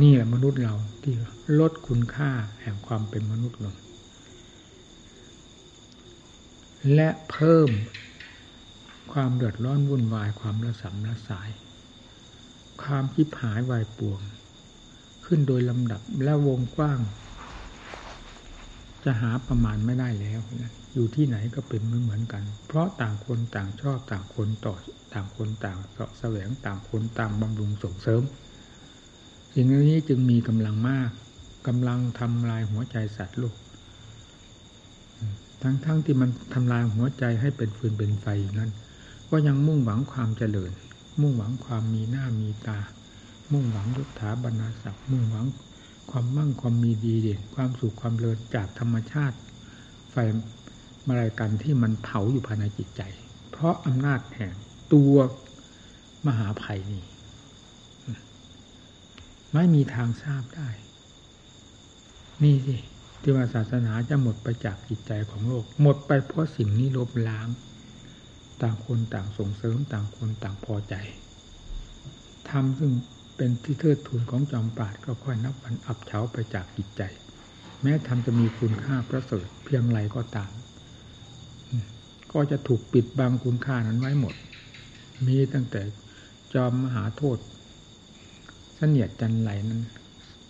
นี่แหละมนุษย์เราที่ลดคุณค่าแห่งความเป็นมนุษย์ลง และเพิ่มความเดือดร้อนวุ่นวายความระสำระสาย ความคิบหายวายป่วง ขึ้นโดยลำดับและวงกว้าง จะหาประมาณไม่ได้แล้วนะอยู่ที่ไหนก็เป็นเหมือนเหมือนกัน เพราะต่างคนต่างชอบต่างคนต่อต่างคนต่างเสาะแสวงต่างคนต่างบำรุงส่งเสริม สิ่งนี้จึงมีกำลังมากกำลังทำลายหัวใจสัตว์โลกทั้งๆทที่มันทำลายหัวใจให้เป็นฟืนเป็นไฟนั้น ก็ยังมุ่งหวังความเจริญ มุ่งหวังความมีหน้ามีตา มุ่งหวังยศถาบรรณาศักดิ์มุ่งหวังความมั่งความมีดีเด่นความสุขความเลิศจากธรรมชาติ ไฟมาลายกันที่มันเผาอยู่ภายในจิตใจ เพราะอำนาจแห่งตัวมหาภัยนี้ไม่มีทางทราบได้ นี่สิที่ว่าศาสนาจะหมดไปจากจิตใจของโลก หมดไปเพราะสิ่งนี้ลบล้าง ต่างคนต่างส่งเสริมต่างคนต่างพอใจทำซึ่งเป็นที่เทิดทูนของจอมปราดก็ค่อยนับวันอับเฉาไปจากจิตใจ แม้ทำจะมีคุณค่าประเสริฐเพียงไรก็ตาม ก็จะถูกปิดบังคุณค่านั้นไว้หมด มีตั้งแต่จอมมหาโทษเสนียดจันไหลนั้น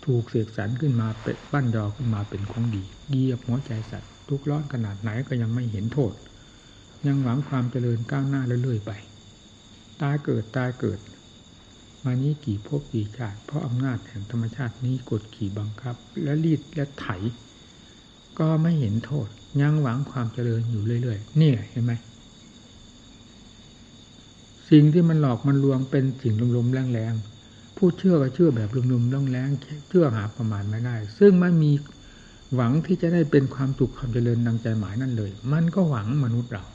ถูกเสกสรรขึ้นมาเป็นบ้านยอขึ้นมาเป็นของดีเกียบหัวใจสัตว์ทุกร้อนขนาดไหนก็ยังไม่เห็นโทษ ยังหวังความเจริญก้าวหน้าเรื่อยๆไป ตายเกิดตายเกิด มานี้กี่ภพกี่ชาติ เพราะอำนาจแห่งธรรมชาตินี้กดขี่บังคับ และรีดและไถ ก็ไม่เห็นโทษ ยังหวังความเจริญอยู่เรื่อยๆนี่เห็นไหมสิ่งที่มันหลอกมันลวงเป็นสิ่งลมๆแรงๆผู้เชื่อก็เชื่อแบบลมๆแรงๆเชื่อหาประมาณไม่ได้ ซึ่งไม่มีหวังที่จะได้เป็นความสุขความเจริญดังใจหมายนั่นเลย มันก็หวังมนุษย์เรา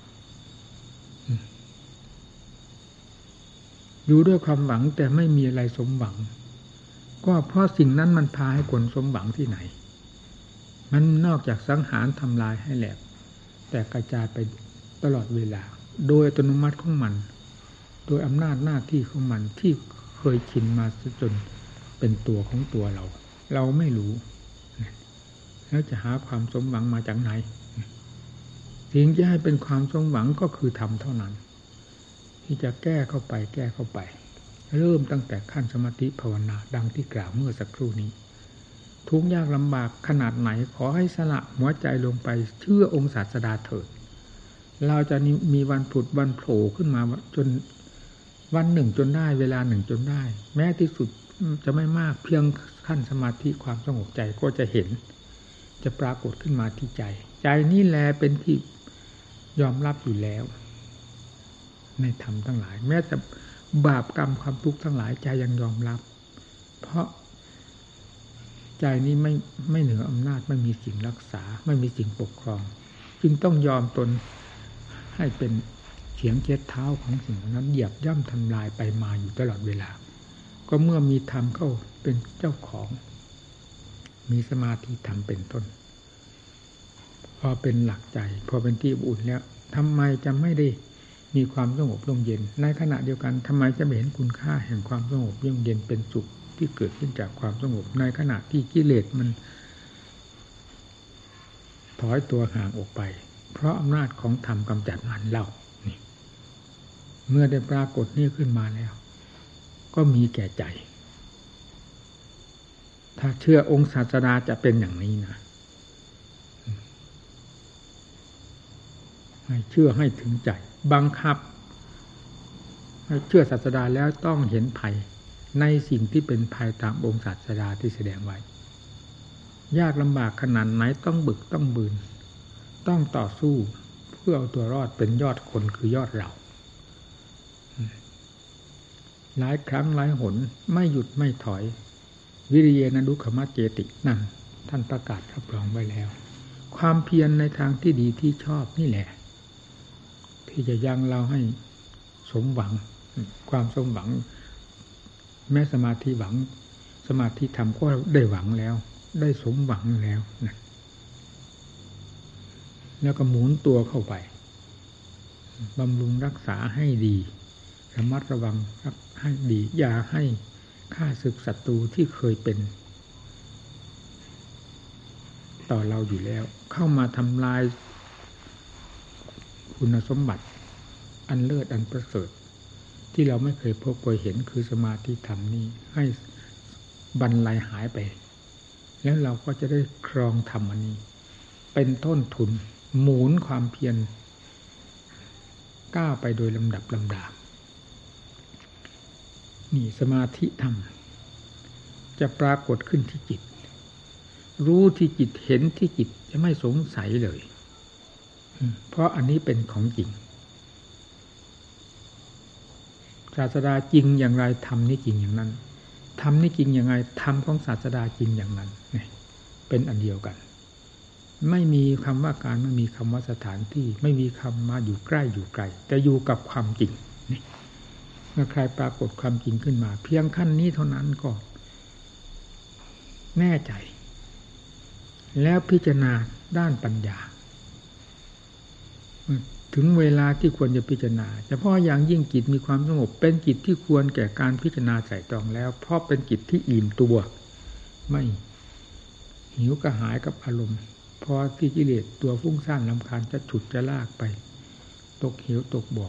อยู่ด้วยความหวังแต่ไม่มีอะไรสมหวัง ก็เพราะสิ่งนั้นมันพาให้คนสมหวังที่ไหน มันนอกจากสังหารทำลายให้แหลก แต่กระจายไปตลอดเวลา โดยอัตโนมัติของมัน โดยอำนาจหน้าที่ของมันที่เคยชินมาจนเป็นตัวของตัวเรา เราไม่รู้ แล้วจะหาความสมหวังมาจากไหนสิ่งที่ให้เป็นความสมหวังก็คือทำเท่านั้น ที่จะแก้เข้าไปแก้เข้าไป เริ่มตั้งแต่ขั้นสมาธิภาวนาดังที่กล่าวเมื่อสักครู่นี้ ทุกยากลำบากขนาดไหนขอให้สละหัวใจลงไปเชื่อองค์ศาสดาเถิด เราจะมีวันผุดวันโผล่ขึ้นมาจนวันหนึ่งจนได้เวลาหนึ่งจนได้ แม้ที่สุดจะไม่มากเพียงขั้นสมาธิความสงบใจก็จะเห็น จะปรากฏขึ้นมาที่ใจ ใจนี่แลเป็นที่ยอมรับอยู่แล้ว ในธรรมทั้งหลาย แม้แต่บาปกรรมความทุกข์ทั้งหลายใจยังยอมรับ เพราะใจนี้ไม่ไม่เหนืออำนาจไม่มีสิ่งรักษา ไม่มีสิ่งปกครอง จึงต้องยอมตนให้เป็นเฉียงเจ็ดเท้าของสิ่งนั้นเหยียบย่ำทำลายไปมาอยู่ตลอดเวลา ก็เมื่อมีธรรมเข้าเป็นเจ้าของ มีสมาธิธรรมเป็นต้น พอเป็นหลักใจ พอเป็นที่อุ่นแล้วทำไมจะไม่ได้ มีความสงบร่มเย็น ในขณะเดียวกันทำไมจะไม่เห็นคุณค่าแห่งความสงบร่มเย็นเป็นสุขที่เกิดขึ้นจากความสงบ ในขณะที่กิเลสมันถอยตัวห่างออกไป เพราะอำนาจของธรรมกำจัดมันเล่านี่ เมื่อได้ปรากฏนี่ขึ้นมาแล้ว ก็มีแก่ใจ ถ้าเชื่อองค์ศาสดาจะเป็นอย่างนี้นะให้เชื่อให้ถึงใจ บังคับเชื่อศาสดาแล้วต้องเห็นภัยในสิ่งที่เป็นภัยตามองค์ศาสดาที่แสดงไว้ ยากลำบากขนาดไหนต้องบึกต้องบืน ต้องต่อสู้เพื่อเอาตัวรอดเป็นยอดคนคือยอดเราหลายครั้งหลายหนไม่หยุดไม่ถอย วิริยนดุขมัจเจตินั่นท่านประกาศรับรองไว้แล้ว ความเพียรในทางที่ดีที่ชอบนี่แหละ ที่จะยังเราให้สมหวัง ความสมหวัง แม้สมาธิหวัง สมาธิทำก็ได้หวังแล้ว ได้สมหวังแล้วนะแล้วก็หมุนตัวเข้าไปบำรุงรักษาให้ดีระมัดระวังรักให้ดีอย่าให้ฆ่าศึกศัตรูที่เคยเป็น ต่อเราอยู่แล้ว เข้ามาทำลาย คุณสมบัติ อันเลิศอันประเสริฐ ที่เราไม่เคยพบเคยเห็นคือสมาธิธรรมนี้ให้บรรลัยหายไป แล้วเราก็จะได้ครองธรรมอันนี้ เป็นต้นทุนหมุนความเพียรก้าวไปโดยลำดับลำดาบนี่สมาธิธรรม จะปรากฏขึ้นที่จิต รู้ที่จิตเห็นที่จิตจะไม่สงสัยเลย เพราะอันนี้เป็นของจริงศาสดาจริงอย่างไรทำนี่จริงอย่างนั้นทำนี่จริงอย่างไรทำของศาสดาจริงอย่างนั้นเป็นอันเดียวกัน ไม่มีคำว่าการไม่มีคำว่าสถานที่ ไม่มีคำมาอยู่ใกล้อยู่ไกลแต่อยู่กับความจริงนี่เมื่อใครปรากฏความจริงขึ้นมา เพียงขั้นนี้เท่านั้นก็ แน่ใจ แล้วพิจารณาด้านปัญญา ถึงเวลาที่ควรจะพิจารณาเฉพาะอย่างยิ่งจิตมีความสงบ เป็นจิตที่ควรแก่การพิจารณาใส่ตรองแล้ว เพราะเป็นจิตที่อิ่มตัว ไม่หิวกระหายกับอารมณ์พอที่กิเลสตัวฟุ้งซ่านลำคาญจะฉุดจะลากไป ตกเหวตกบ่อ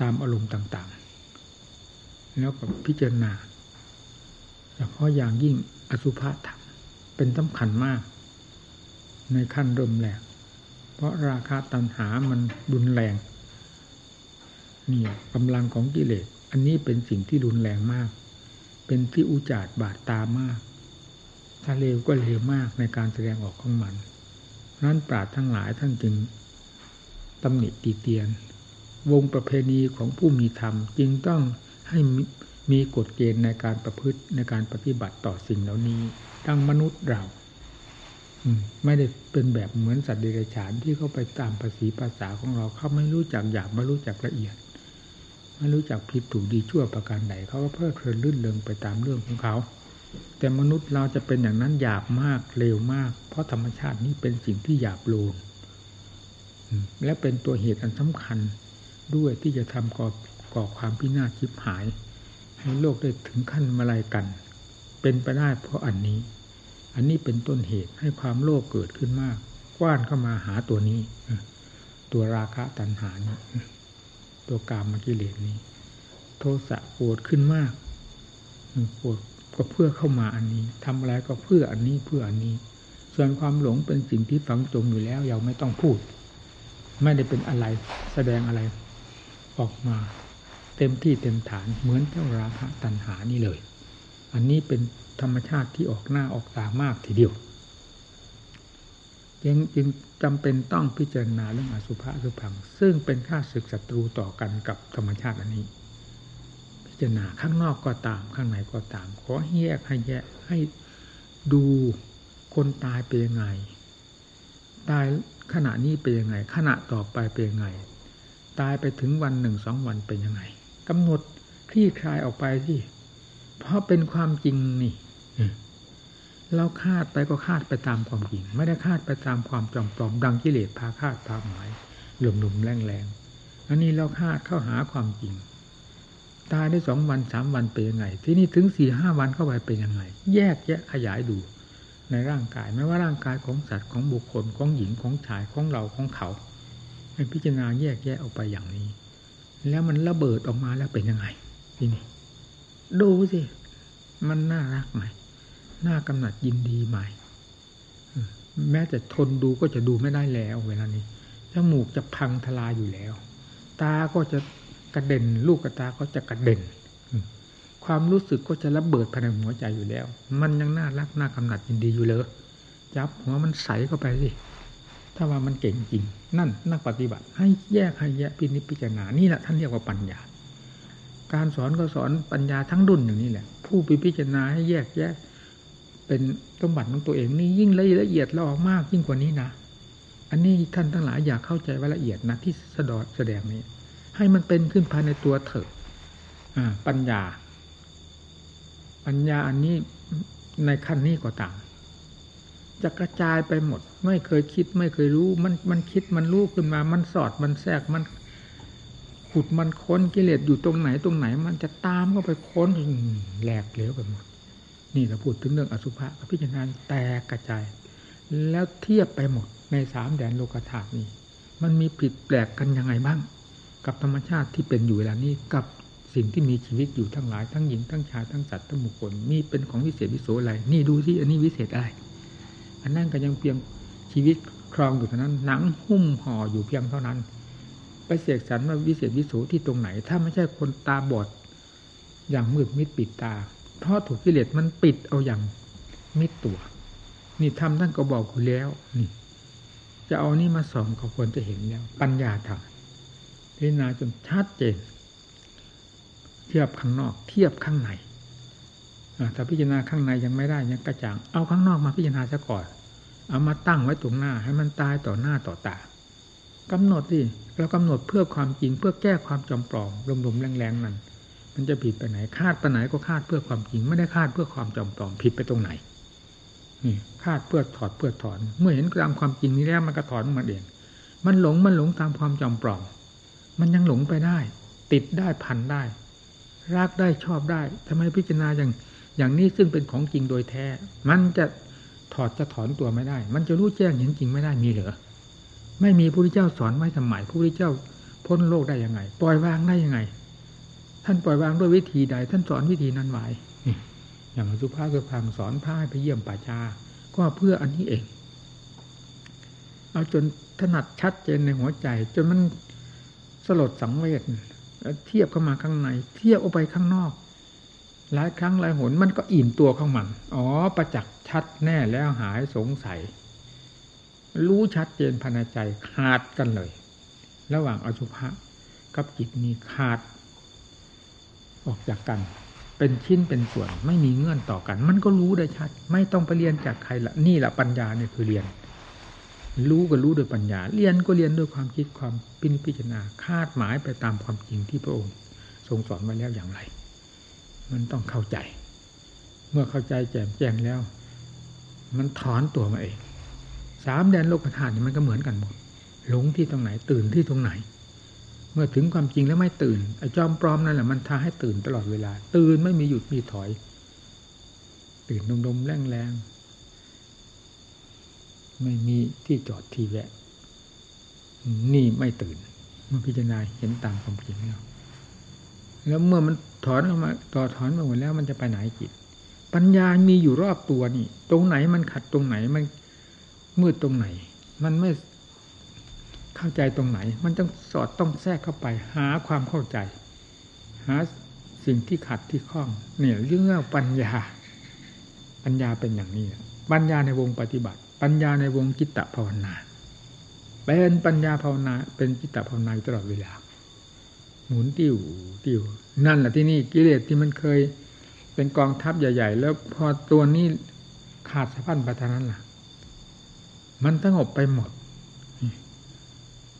ตามอารมณ์ต่างๆ แล้วก็พิจารณาเฉพาะอย่างยิ่งอสุภะธรรมเป็นสำคัญมาก ในขั้นเริ่มแรก ราะราคาตัณหามันรุนแรงนี่กำลังของกิเลส อันนี้เป็นสิ่งที่รุนแรงมาก เป็นที่อุจาดบาดตามาก ถ้าเลวก็เลวมากในการแสดงออกของมันนั้นปราดทั้งหลายท่านจึงตำหนิตีเตียน วงประเพณีของผู้มีธรรม จึงต้องให้มีกฎเกณฑ์ในการประพฤติในการปฏิบัติต่อสิ่งเหล่านี้ทั้งมนุษย์เรา ไม่ได้เป็นแบบเหมือนสัตว์เดรัจฉานที่เขาไปตามภาษีภาษาของเราเขาไม่รู้จักหยาบไม่รู้จักละเอียด ไม่รู้จักผิดถูกดีชั่วประการใดเขาก็เพลิดเพลินลื่นเลงไปตามเรื่องของเขา แต่มนุษย์เราจะเป็นอย่างนั้นหยาบมากเร็วมาก เพราะธรรมชาตินี้เป็นสิ่งที่หยาบโลนและเป็นตัวเหตุอันสำคัญด้วยที่จะทำก่อก่อความพินาศชิบหาย ให้โลกได้ถึงขั้นมาลายกัน เป็นไปได้เพราะอันนี้ อันนี้เป็นต้นเหตุให้ความโลภเกิดขึ้นมาก กว้านเข้ามาหาตัวนี้ ตัวราคะตัณหานี้ตัวกามกิเลสนี้ โทสะโกรธขึ้นมากโกรธก็เพื่อเข้ามาอันนี้ทำอะไรก็เพื่ออันนี้เพื่ออันนี้ ส่วนความหลงเป็นสิ่งที่ฝังจมอยู่แล้วเราไม่ต้องพูด ไม่ได้เป็นอะไรแสดงอะไร ออกมา เต็มที่เต็มฐานเหมือนเจ้าราคะตัณหานี่เลย อันนี้เป็น ธรรมชาติที่ออกหน้าออกตามากทีเดียวยังจึงจำเป็นต้องพิจารณาเรื่องอสุภะสุพัง ซึ่งเป็นค่าศึกศัตรูต่อกันกับธรรมชาติอันนี้ พิจารณาข้างนอกก็ตามข้างในก็ตาม ขอแยกให้แยกให้ดูคนตายเป็นยังไง ตายขณะนี้เป็นยังไง ขณะต่อไปเป็นยังไง ตายไปถึงวันหนึ่งสองวันเป็นยังไงกำหนดคลี่คลายออกไปที่เพราะเป็นความจริงนี่ เราคาดไปก็คาดไปตามความจริง ไม่ได้คาดไปตามความจอมปลอมดังกิเลสพาคาดพาหมายหลุ่มหลุ่มแรงแรงอันนี้เราคาดเข้าหาความจริง ตายได้สองวันสามวันเป็นยังไง ที่นี่ถึงสี่ห้าวันเข้าไปเป็นยังไง แยกแยะขยายดู ในร่างกายไม่ว่าร่างกายของสัตว์ของบุคคลของหญิงของชายของเราของเขาให้พิจารณาแยกแยะออกไปอย่างนี้ แล้วมันระเบิดออกมาแล้วเป็นยังไง ทีนี้ดูสิมันน่ารักไหม น่ากำหนัดยินดีไหม่ แม้แต่ทนดูก็จะดูไม่ได้แล้วเวลานี้จมูกจะพังทลายอยู่แล้ว ตาก็จะกระเด็น ลูกกระตาก็จะกระเด็น ความรู้สึกก็จะระเบิดภายในหัวใจอยู่แล้ว มันยังน่ารักน่ากำหนัดยินดีอยู่เลยจับหัวมันใสเข้าไปสิถ้าว่ามันเก่งจริง นั่นนักปฏิบัติ ให้แยกให้แยกพินิจพิจารณานี่แหละท่านเรียกว่าปัญญา การสอนก็สอนปัญญาทั้งดุนอย่างนี้แหละ ผู้พิจารณาให้แยกแยก เป็นสมบัติของตัวเองนี่ยิ่งละเอียดละออกมากยิ่งกว่านี้นะอันนี้ท่านทั้งหลายอยากเข้าใจว่าละเอียดนะที่สดอแสดงนี้ ให้มันเป็นขึ้นภายในตัวเถอะปัญญา ปัญญาอันนี้ในขั้นนี้ก็ต่างจะกระจายไปหมด ไม่เคยคิดไม่เคยรู้ มันมันคิดมันรู้ขึ้นมา มันสอดมันแทรกมันขุดมันค้นกิเลสอยู่ตรงไหนตรงไหน มันจะตามก็ไปค้นแหลกเหลวไปหมด นี่เราพูดถึงเรื่องอสุภะพิจารณาแตกกระจาย แล้วเทียบไปหมดในสามแดนโลกธาตุนี้ มันมีผิดแปลกกันยังไงบ้าง กับธรรมชาติที่เป็นอยู่เวลานี้กับสิ่งที่มีชีวิตอยู่ทั้งหลายทั้งหญิงทั้งชายทั้งสัตว์ทั้งบุคคลมีเป็นของวิเศษวิโสอะไรนี่ดูที่อันนี้วิเศษอะไรอันนั้นก็ยังเพียงชีวิตครองอยู่เท่านั้นหนังหุ้มห่ออยู่เพียงเท่านั้น ไปเสกสรรว่าวิเศษวิโสที่ตรงไหน ถ้าไม่ใช่คนตาบอดอย่างมืดมิดปิดตา เพราะถูกกิเลสมันปิดเอาอย่างมิดตัว นี่ทำท่านก็บอกคุณแล้ว นี่ จะเอานี่มาสองก็ควรจะเห็นแล้ว ปัญญาธรรมพิจารณาจนชัดเจน เทียบข้างนอก เทียบข้างในถ้าพิจารณาข้างในยังไม่ได้ยังกระจ่าง เอาข้างนอกมาพิจารณาซะก่อน เอามาตั้งไว้ตรงหน้า ให้มันตายต่อหน้าต่อตากำหนดสิเรากำหนดเพื่อความจริงเพื่อแก้ความจอมปลอมลมๆแรงๆนั่น มันจะผิดไปไหนคาดไปไหนก็คาดเพื่อความจริง ไม่ได้คาดเพื่อความจอมปลอมผิดไปตรงไหนนี่คาดเพื่อถอดเพื่อถอน เมื่อเห็นตามความจริงนี้แล้วมันก็ถอนมันเอง มันหลงมันหลงตามความจอมปลอม มันยังหลงไปได้ ติดได้พันได้ รักได้ชอบได้ทำไมพิจารณาอย่างอย่างนี้ซึ่งเป็นของจริงโดยแท้ มันจะถอดจะถอนตัวไม่ได้ มันจะรู้แจ้งเห็นจริงไม่ได้มีเหรอไม่มีพระพุทธเจ้าสอนไว้สมัยพระพุทธเจ้าพ้นโลกได้ยังไง ปล่อยวางได้ยังไง ท่านปล่อยวางด้วยวิธีใด ท่านสอนวิธีนั้นไว้อย่างสุภาพสุพังสอนพระให้ไปเยี่ยมป่าชาก็เพื่ออันนี้เอง เอาจนถนัดชัดเจนในหัวใจ จนมันสลดสังเวชเทียบเข้ามาข้างใน เทียบออกไปข้างนอก หลายครั้งหลายหนมันก็อิ่มตัวของมัน อ๋อ ประจักษ์ชัดแน่แล้วหายสงสัย รู้ชัดเจนภายในใจขาดกันเลย ระหว่างอสุภะกับจิตนี่ขาด ออกจากกัน เป็นชิ้นเป็นส่วน ไม่มีเงื่อนต่อกัน มันก็รู้ได้ชัด ไม่ต้องไปเรียนจากใครละนี่แหละปัญญาเนี่ยคือเรียน รู้ก็รู้โดยปัญญา เรียนก็เรียนด้วยความคิดความพิพจารณาคาดหมายไปตามความจริงที่พระองค์ ทรงสอนมาแล้วอย่างไร มันต้องเข้าใจ เมื่อเข้าใจแจ่มแจ้งแล้ว มันถอนตัวมาเองสามแดนโลกธาตุนี่มันก็เหมือนกันหมดหลงที่ตรงไหนตื่นที่ตรงไหน เมื่อถึงความจริงแล้วไม่ตื่นไอ้จอมปลอมนั่นแหละมันทาให้ตื่นตลอดเวลา ตื่นไม่มีหยุดมีถอย ตื่นดมดมแรงแรงไม่มีที่จอดที่แวะ นี่ไม่ตื่นมันพิจารณาเห็นตามความจริงแล้วแล้วเมื่อมันถอนออกมาต่อถอนมาหมดแล้วมันจะไปไหนจิต ปัญญามีอยู่รอบตัวนี่ ตรงไหนมันขัดตรงไหนมันมืดตรงไหน มันไม่ เข้าใจตรงไหน มันต้องสอดต้องแทรกเข้าไป หาความเข้าใจ หาสิ่งที่ขัดที่ข้อง เนี่ยเรื่องปัญญา ปัญญาเป็นอย่างนี้ ปัญญาในวงปฏิบัติ ปัญญาในวงจิตตภาวนา เป็นปัญญาภาวนา เป็นจิตตภาวนาตลอดเวลา หมุนติ้วติ้วนั่นแหละที่นี่กิเลสที่มันเคย เป็นกองทัพใหญ่ ๆ แล้วพอตัวนี้ขาดสะพันไปทานั้นล่ะ มันสงบไปหมด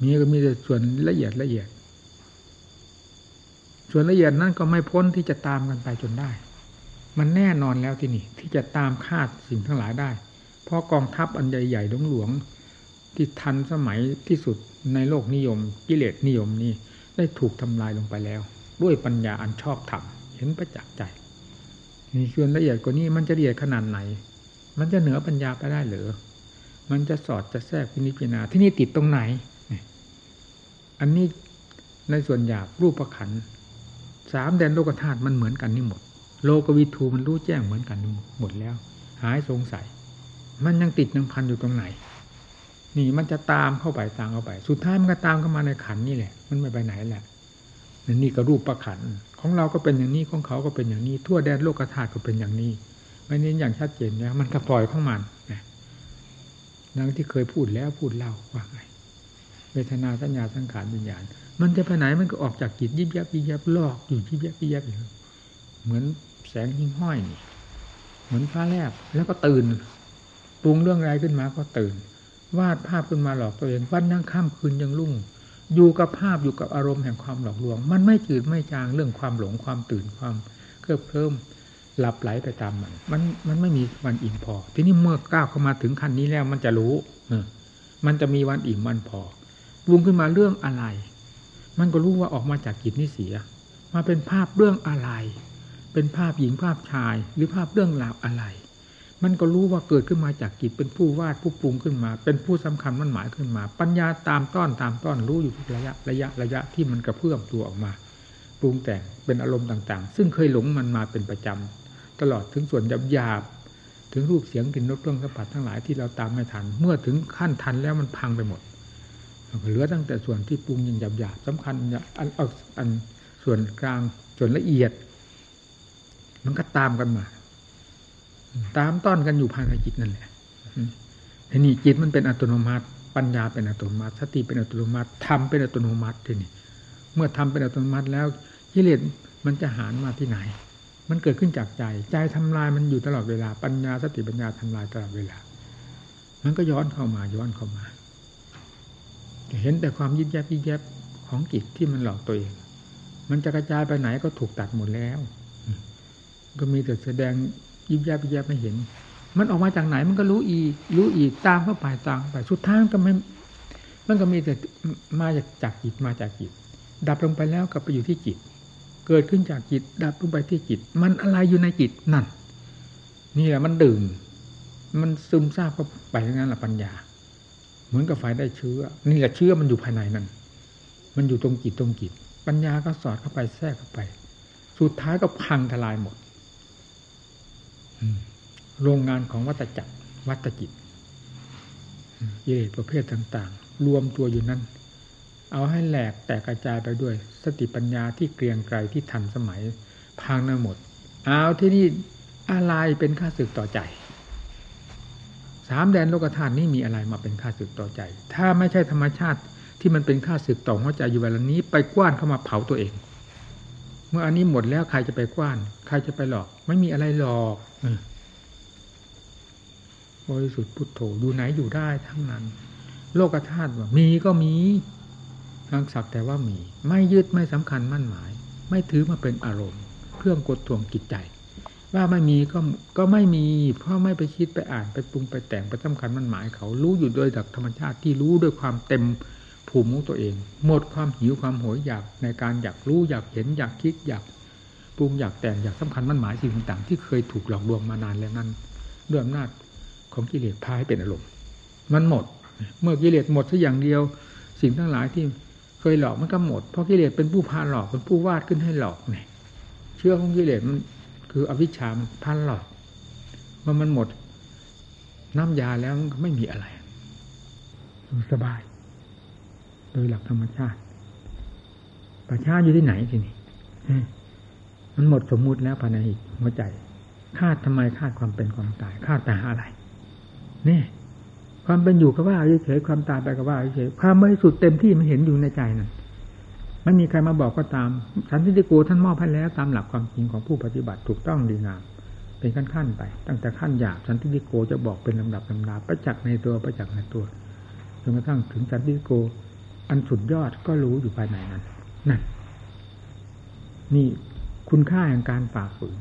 มีก็มีแต่ส่วนละเอียดละเอียด ส่วนละเอียดนั่นก็ไม่พ้นที่จะตามกันไปจนได้ มันแน่นอนแล้วที่นี่ ที่จะตามคาดสิ่งทั้งหลายได้ เพราะกองทัพอันใหญ่ๆหลวงๆที่ทันสมัยที่สุดในโลกนิยม กิเลสนิยมนี้ได้ถูกทำลายลงไปแล้ว ด้วยปัญญาอันชอบธรรมเห็นประจักษ์ใจนี่ส่วนละเอียดกว่านี้มันจะละเอียดขนาดไหน มันจะเหนือปัญญาไปได้หรือ มันจะสอดจะแทรกพินิจพิจารณาที่นี่ติดตรงไหน อันนี้ในส่วนหยาบรูปประขันสามแดนโลกธาตุมันเหมือนกันนี่หมด โลกวิทูมันรู้แจ้งเหมือนกันหมดแล้ว หายสงสัย มันยังติดยังพันอยู่ตรงไหน นี่มันจะตามเข้าไปตามเข้าไป สุดท้ายมันก็ตามเข้ามาในขันนี่แหละ มันไม่ไปไหนแหละนี่ก็รูปประขันของเราก็เป็นอย่างนี้ของเขาก็เป็นอย่างนี้ ทั่วแดนโลกธาตุก็เป็นอย่างนี้ไม่เน้นอย่างชัดเจนนี่ยมันก็ปล่อยของมันนะดังที่เคยพูดแล้วพูดเล่าว่าไง เวทนาสัญญาสังขารวิญญาณ มันจะไปไหนมันก็ออกจากจิตยิบยับยิบยับลอกอยู่ยิบยับยิบยับอยู่เหมือนแสงหิ่งห้อยนี่เหมือนฟ้าแลบแล้วก็ตื่นปรุงเรื่องอะไรขึ้นมาก็ตื่น วาดภาพขึ้นมาหลอกตัวเองวันนั่งข้ามคืนยังรุ่ง อยู่กับภาพอยู่กับอารมณ์แห่งความหลอกลวง มันไม่จืดไม่จางเรื่องความหลงความตื่นความเคลิบเคลิ้มหลับไหลไปตามมัน มันมันไม่มีวันอิ่มพอ ทีนี้เมื่อก้าวเข้ามาถึงขั้นนี้แล้วมันจะรู้เออมันจะมีวันอิ่มวันพอ วุงขึ้นมาเรื่องอะไร มันก็รู้ว่าออกมาจากจิตนิเสีย มาเป็นภาพเรื่องอะไร เป็นภาพหญิงภาพชาย หรือภาพเรื่องราวอะไร มันก็รู้ว่าเกิดขึ้นมาจากจิตเป็นผู้วาดผู้ปรุงขึ้นมา เป็นผู้สำคัญมันหมายขึ้นมา ปัญญาตามต้อนตามต้อนรู้อยู่ทุกระยะระยะระยะที่มันกระเพื่อมตัวออกมา ปรุงแต่งเป็นอารมณ์ต่างๆ ซึ่งเคยหลงมันมาเป็นประจำตลอดถึงส่วนยาบหยาบถึงรูปเสียงกลิ่นรสเครื่องสัมผัสทั้งหลายที่เราตามไม่ทัน เมื่อถึงขั้นทันแล้วมันพังไปหมด เหลือตั้งแต่ส่วนที่ปรุงอย่างหยาบหยาสำคัญอันอันอันส่วนกลางส่วนละเอียด มันก็ตามกันมา ตามต้อนกันอยู่ภายในจิตนั่นแหละทีนี้จิตมันเป็นอัตโนมัติ ปัญญาเป็นอัตโนมัติสติเป็นอัตโนมัติธรรมเป็นอัตโนมัติทีนี้เมื่อทำเป็นอัตโนมัติแล้วกิเลสมันจะหานมาที่ไหน มันเกิดขึ้นจากใจใจทำลายมันอยู่ตลอดเวลาปัญญาสติปัญญาทำลายตลอดเวลา มันก็ย้อนเข้ามาย้อนเข้ามา เห็นแต่ความยิบยับยิบยับของจิตที่มันหลอกตัวเอง มันจะกระจายไปไหนก็ถูกตัดหมดแล้ว ก็มีแต่แสดงยิบยับยิบยับไม่เห็น มันออกมาจากไหนมันก็รู้อีก รู้อีกตามเข้าไปตามไปสุดท้ายก็ไม่มันก็มีแต่มาจากจากจิตมาจากจิต ดับลงไปแล้วก็ไปอยู่ที่จิต เกิดขึ้นจากจิต ดับลงไปที่จิต มันอะไรอยู่ในจิตนั่น นี่แหละมันดื่ม มันซึมซาบเข้าไปทั้งนั้นแหละปัญญา เหมือนกับไฟได้เชื้อ นี่แหละเชื้อมันอยู่ภายในนั่นมันอยู่ตรงจิตตรงจิต ปัญญาก็สอดเข้าไปแทรกเข้าไป สุดท้ายก็พังทลายหมดโรงงานของวัตจักรวัตจิตเยเลประเภทต่าง ๆ รวมตัวอยู่นั้นเอาให้แหลกแตกกระจายไปด้วย สติปัญญาที่เกรียงไกรที่ทันสมัยพังนั่นหมด เอาที่นี่อะไรเป็นค่าศึกต่อใจามแดนโลกธาตุนี้มีอะไรมาเป็นค่าศึกต่อใจ ถ้าไม่ใช่ธรรมชาติที่มันเป็นค่าศึกต่อหัวใจอยู่เวลานี้ ไปกว้านเข้ามาเผาตัวเอง เมื่ออันนี้หมดแล้วใครจะไปกว้าน ใครจะไปหลอก ไม่มีอะไรหลอกบริสุทธิ์พุทโธอยู่ไหนอยู่ได้ทั้งนั้น โลกธาตุว่ามีก็มีทังสักแต่ว่ามี ไม่ยึดไม่สำคัญมั่นหมาย ไม่ถือมาเป็นอารมณ์ เครื่องกดทวงจิตใจ ว่าไม่มีก็ก็ไม่มี เพราะไม่ไปคิดไปอ่านไปปรุงไปแต่งไปสำคัญมันหมายเขารู้อยู่โดยดักธรรมชาติที่รู้ด้วยความเต็มภูมิของตัวเอง หมดความหิวความโหยอยากในการอยากรู้อยากเห็นอยากคิดอยากปรุงอยากแต่งอยากสำคัญมันหมายสิ่งต่างๆ ที่เคยถูกหลอกลวงมานานแล้วนั้นด้วยอำนาจของกิเลสพาให้เป็นอารมณ์มันหมด เมื่อกิเลสหมดสักอย่างเดียว สิ่งทั้งหลายที่เคยหลอกมันก็หมดเพราะกิเลสเป็นผู้พาหลอกเป็นผู้วาดขึ้นให้หลอกเนี่ยเชื่อของกิเลสมัน คืออวิชชามันพันหลอกเมื่อมันหมดน้ำยาแล้วมันก็ไม่มีอะไรสบาย โดยหลักธรรมชาติประชาอยู่ที่ไหนทีนี้มันหมดสมมุติแล้วภายในหัวใจ คาดทำไมคาดความเป็นความตาย คาดแต่อะไรนี่ความเป็นอยู่ก็ว่าเฉยความตายไปก็ว่าเฉยความบริสุทธิ์เต็มที่มันเห็นอยู่ในใจนั่น ไม่มีใครมาบอกก็ตามสันติโกท่านมอบให้แล้วตามหลักความจริงของผู้ปฏิบัติถูกต้องดีงามเป็นขั้นขั้นไป ตั้งแต่ขั้นหยาบสันติโกจะบอกเป็นลำดับลำดาประจักษ์ในตัวประจักษ์ในตัวจนกระทั่งถึงสันติโก อันสุดยอดก็รู้อยู่ภายในนั้นนั่นนี่คุณค่าแห่งการฝ่าฝืน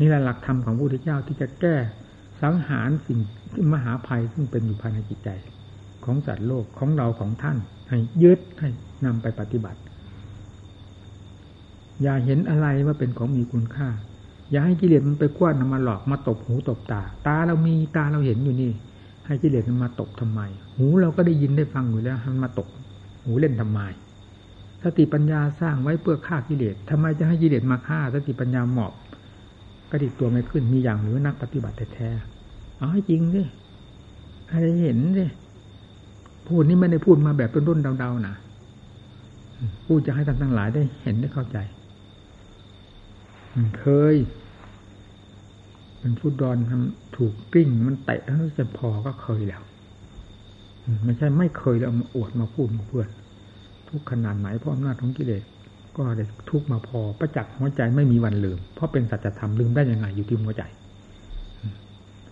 นี่แหละหลักธรรมของพระพุทธเจ้าที่จะแก้สังหารสิ่งที่มหาภัยซึ่งเป็นอยู่ภายในจิตใจ ของสัตว์โลกของเราของท่าน ให้ยึดให้ นำไปปฏิบัติ อย่าเห็นอะไรว่าเป็นของมีคุณค่า อย่าให้กิเลสมันไปกว้านมาหลอกมาตบหูตบตา ตาเรามีตาเราเห็นอยู่นี่ ให้กิเลสมันมาตบทำไม หูเราก็ได้ยินได้ฟังอยู่แล้วมันมาตบหูเล่นทำไมสติปัญญาสร้างไว้เพื่อฆ่ากิเลสทำไมจะให้กิเลสมาฆ่า สติปัญญาหมอบกระดิกตัวไม่ขึ้นมีอย่างหรือนักปฏิบัติแท้ๆเอาให้จริงดิให้เห็นดิพูดนี้ไม่ได้พูดมาแบบต้นๆเดาๆนะ พูดจะให้ท่านทั้งหลายได้เห็นได้เข้าใจเคย เป็นฟุตดอนทำถูกกิ้ง มันเตะแล้วจะพอก็เคยแล้วไม่ใช่ไม่เคยแล้วมาอวดมาพูดมาเพื่อน ทุกขนาดไหนเพราะอำนาจของกิเลสก็ได้ทุกมาพอประจักษ์หัวใจไม่มีวันลืม เพราะเป็นสัจธรรมลืมได้ยังไงอยู่ที่หัวใจ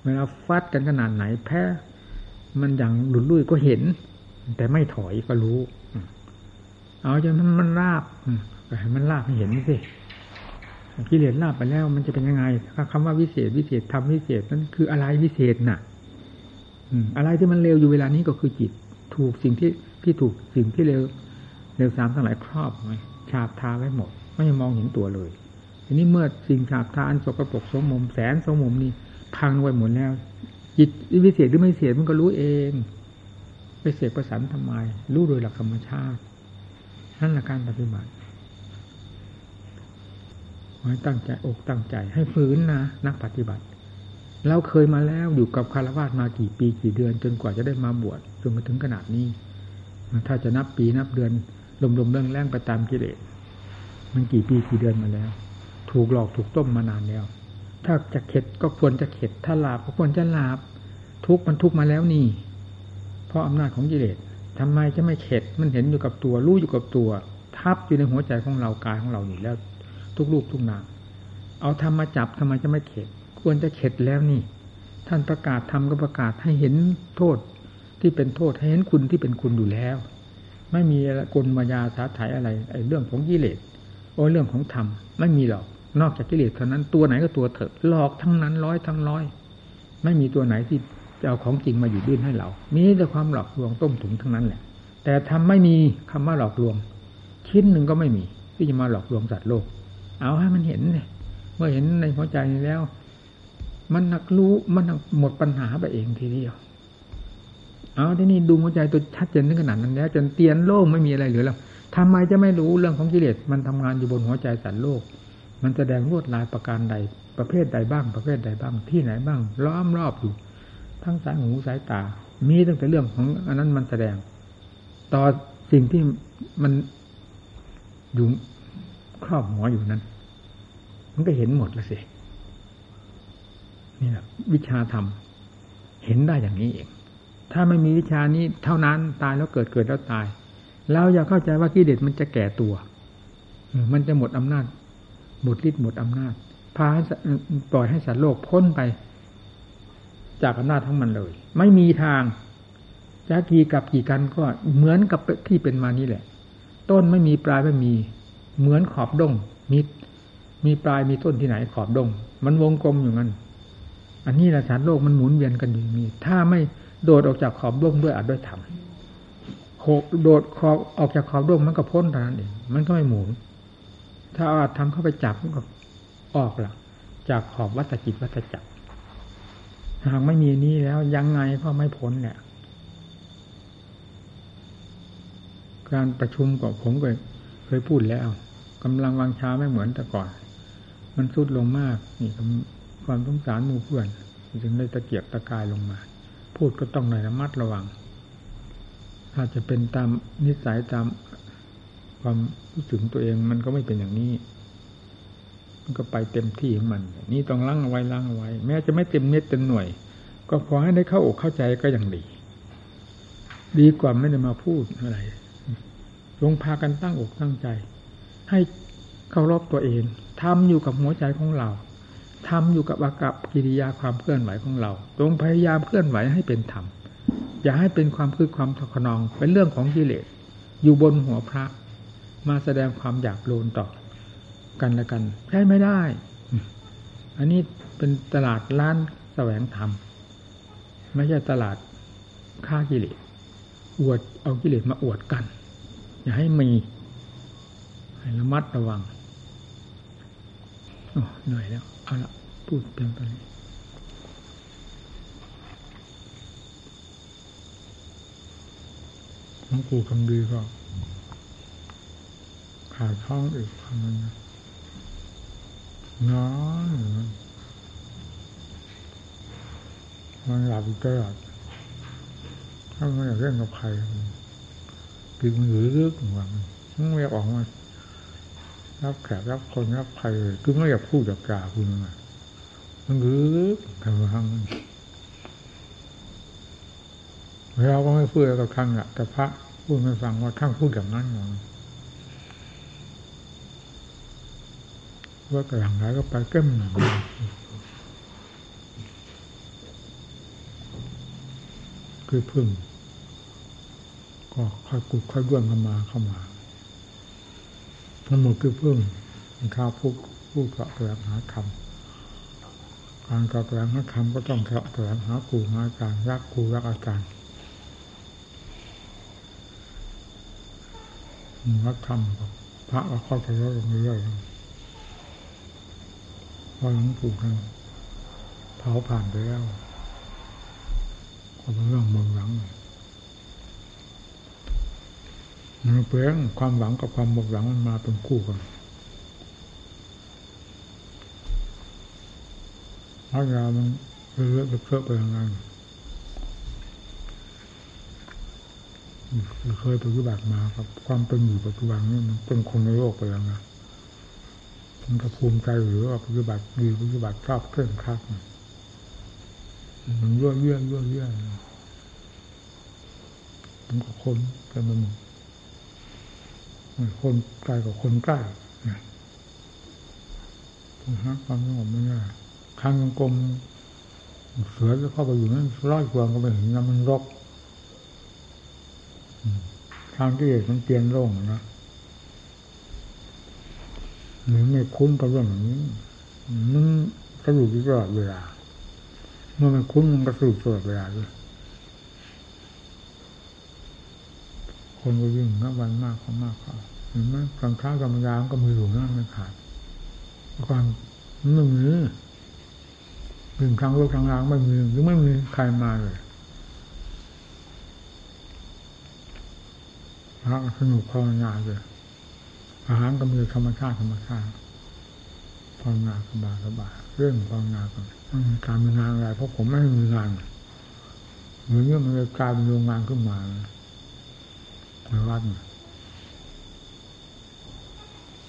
เวลาฟัดกันขนาดไหนแพ้ มันอย่างหลุดลุ่ยก็เห็น แต่ไม่ถอยก็รู้ เอาจนมันมันลาบให้มันลาบให้เห็นสิกิเลสลาบไปแล้ว มันจะเป็นยังไงคำว่าวิเศษวิเศษทำวิเศษนั้นคืออะไรวิเศษน่ะ อืมอะไรที่มันเร็วอยู่เวลานี้ก็คือจิต ถูกสิ่งที่ที่ถูกสิ่งที่เร็วเร็วสามทั้งหลายครอบไว้ฉาบทาไว้หมด ไม่มองเห็นตัวเลยทีนี้เมื่อสิ่งฉาบทาอันสกปรกสมมุมแสนสมมุมนี่พังไว้หมดแล้ว จิตวิเศษหรือไม่เศษมันก็รู้เอง ไปเสกประสันทำไม รู้โดยหลักธรรมชาติ นั่นแหละการปฏิบัติให้ตั้งใจอกตั้งใจ ให้ฝืนนะนักปฏิบัติ เราเคยมาแล้วอยู่กับคารวะมากี่ปีกี่เดือน จนกว่าจะได้มาบวชจนมาถึงขนาดนี้ ถ้าจะนับปีนับเดือนลมๆเรื่องแรงไปตามกิเลสมันกี่ปีกี่เดือนมาแล้ว ถูกหลอกถูกต้มมานานแล้ว ถ้าจะเข็ดก็ควรจะเข็ด ถ้าลาบก็ควรจะลาบทุกมันทุกมาแล้วนี่ เพราะอำนาจของกิเลส ทำไมจะไม่เข็ดมันเห็นอยู่กับตัว รู้อยู่กับตัว ทับอยู่ในหัวใจของเรากายของเราอยู่แล้ว ทุกรูปทุกนามเอาทำมาจับทำไมจะไม่เข็ด ควรจะเข็ดแล้วนี่ ท่านประกาศทำก็ประกาศให้เห็นโทษที่เป็นโทษให้เห็นคุณที่เป็นคุณอยู่แล้ว ไม่มีกลมายาสาถ่ายอะไรไอ้เรื่องของกิเลสโอ้เรื่องของธรรมไม่มีหรอกนอกจากกิเลสเท่านั้นตัวไหนก็ตัวเถอะหลอกทั้งนั้นร้อยทั้งร้อย ไม่มีตัวไหนที่ จะเอาของจริงมาอยู่ดิ้นให้เรา มีแต่ความหลอกลวงต้มถุงทั้งนั้นแหละ แต่ทำไม่มีคำว่าหลอกลวง ชิ้นหนึ่งก็ไม่มี ที่จะมาหลอกลวงสัตว์โลก เอาให้มันเห็นเลยเมื่อเห็นในหัวใจแล้ว มันนักรู้มันหมดปัญหาไปเองทีเดียว เอาที่นี่ดูหัวใจตัวชัดเจนถึงขนาดนั้นแล้วจนเตียนโล่งไม่มีอะไรเหลือแล้วทำไมจะไม่รู้เรื่องของกิเลสมันทำงานอยู่บนหัวใจสัตว์โลก มันแสดงลวดลายประการใด ประเภทใดบ้าง ประเภทใดบ้าง ที่ไหนบ้าง ล้อมรอบอยู่ ทั้งสายหูสายตา มีตั้งแต่เรื่องของอันนั้นมันแสดง ต่อสิ่งที่มันอยู่ครอบหัวอยู่นั้น มันก็เห็นหมดแล้วสินี่แหละวิชาธรรม เห็นได้อย่างนี้เอง ถ้าไม่มีวิชานี้เท่านั้นตายแล้วเกิดเกิดแล้วตาย เราอย่าเข้าใจว่ากิเลสมันจะแก่ตัว มันจะหมดอำนาจ หมดฤทธิ์หมดอำนาจพาให้ปล่อยให้สัตว์โลกพ้นไป จากอำนาจทั้งมันเลย ไม่มีทางจะกี่กับกี่กันก็เหมือนกับที่เป็นมานี่แหละ ต้นไม่มีปลายไม่มี เหมือนขอบดงมีมีปลายมีต้นที่ไหนขอบดง มันวงกลมอยู่งนั้น อันนี้แหละสัตว์โลกมันหมุนเวียนกันอยู่นี่ถ้าไม่โดดออกจากขอบดงด้วยอาจด้วยธรรมโดดขอบออกจากขอบดงมันก็พ้นเท่านั้นเองมันก็ไม่หมุน ถ้าอาจทำเข้าไปจับมันก็ออกละจากขอบวัฏจิตวัฏจักร หากไม่มีนี้แล้วยังไงก็ไม่พ้นเนี่ยการประชุมกับผมเคยเคยพูดแล้วกำลังวางช้าไม่เหมือนแต่ก่อน มันสุดลงมากนี่ความสงสารมูเพื่อนจึงได้ตะเกียบตะกายลงมา พูดก็ต้องหน่อยระมัดระวัง อาจจะเป็นตามนิสัยตามความรู้สึกตัวเองมันก็ไม่เป็นอย่างนี้ มันก็ไปเต็มที่ของมัน นี่ต้องล้างเอาไว้ล้างเอาไว้ แม้จะไม่เต็มเม็ดเต็มหน่วย ก็พอให้ได้เข้าอกเข้าใจก็ยังดี ดีกว่าไม่ได้มาพูดอะไรลงพากันตั้งอกตั้งใจ ให้เคารพตัวเองทำอยู่กับหัวใจของเราทำอยู่กับอากับกิริยาความเคลื่อนไหวของเราจงพยายามเคลื่อนไหวให้เป็นธรรมอย่าให้เป็นความคือความทขนองเป็นเรื่องของกิเลสอยู่บนหัวพระ มาแสดงความอยากโลนต่อ กันและกัน ใช่ไม่ได้ อันนี้เป็นตลาดร้านแสวงธรรม ไม่ใช่ตลาดฆ่ากิเลสอวดเอากิเลสมาอวดกัน อย่าให้มีให้ระมัดระวังโอ้เหนื่อยแล้ว เอาละพูดเพียงตอนนี้หลวงปู่คำดีก็ขาดท้องอีกคำนึงน้ นอยมันหลับอีกตลอดถ้าไม่อยากเล่นกับใครกินมันหือรึกหวังไม่อยากออกมารับแขกรับคนรับใครเลยคือไม่อยากพูดอยากกล่าวคุณมามันหือรึกทำทางเราก็ไม่พูดกับท่านอะแต่พระพูดไม่ฟังว่าท่านพูดอย่างนั้นอย่าง ว่ากระหลังไหนก็ไปเก้มหนึ่งคือพึ่ง ก็ค่อยกุดค่อยด้วนเข้ามาเข้ามาทั้งหมดคือพิ่งข้าวพูดพูดเกาะแสวงหาธรรมการเกาะแสวงหาธรรมก็ต้องเกาะแสวงหาครูหาอาจารย์รักครูรักอาจารย์รักธรรมพระก็เข้าใจแล้วลงเรื่อยๆ พอหลวงปู่ท่านเผาผ่านไปแล้วก็เป็นเรื่องมองหลังมันเปลี่ยนความหวังกับความหมดหวังมันมาเป็นคู่กันพระยามันเรื่อยๆเคลื่อไปอย่างนั้นเคยปฏิบัติมาครับ ความเป็นอยู่ปัจจุบันนี่มันเป็นคนในโลกไปแล้วนะ มันก็ภูมิใจหรือว่าปฏิบัติดีปฏิบัติชอบเคร่งครัดมันเยื่อเยื่อเยื่อเยื่อมันก็คนกันมันคนไกลกับคนใกล้ฮะความสงบไม่ได้ทางกลมเสือจะเข้าไปอยู่นั้นร้อยกว่าก็ไปเห็นนะมันรกทางที่เอกมันเปลี่ยนโล่งนะ หรือไม่คุ้นกับเรื่องนี้มันสรุปตลอดเวลา เมื่อมันคุ้นมันก็สรุปตลอดเวลาด้วยคนก็ยิ่งนับวันมากเขามากเขาเห็นไหมกลางเช้ากลางยามก็มือหลวงนั่นไม่ขาดความหนึ่งนี้หนึ่งครั้งโลกครั้งล้างไม่มีหรือไม่มีใครมาเลยพระสนุกภาวนาเลย อาหารก็มีธรรมชาติธรรมชาติภาวนาสบายสบายเรื่องภาวนาก่อนการมีงานอะไรเพราะผมไม่มีงานเหมือนกับมันกลายเป็นโรงงานขึ้นมาในวัด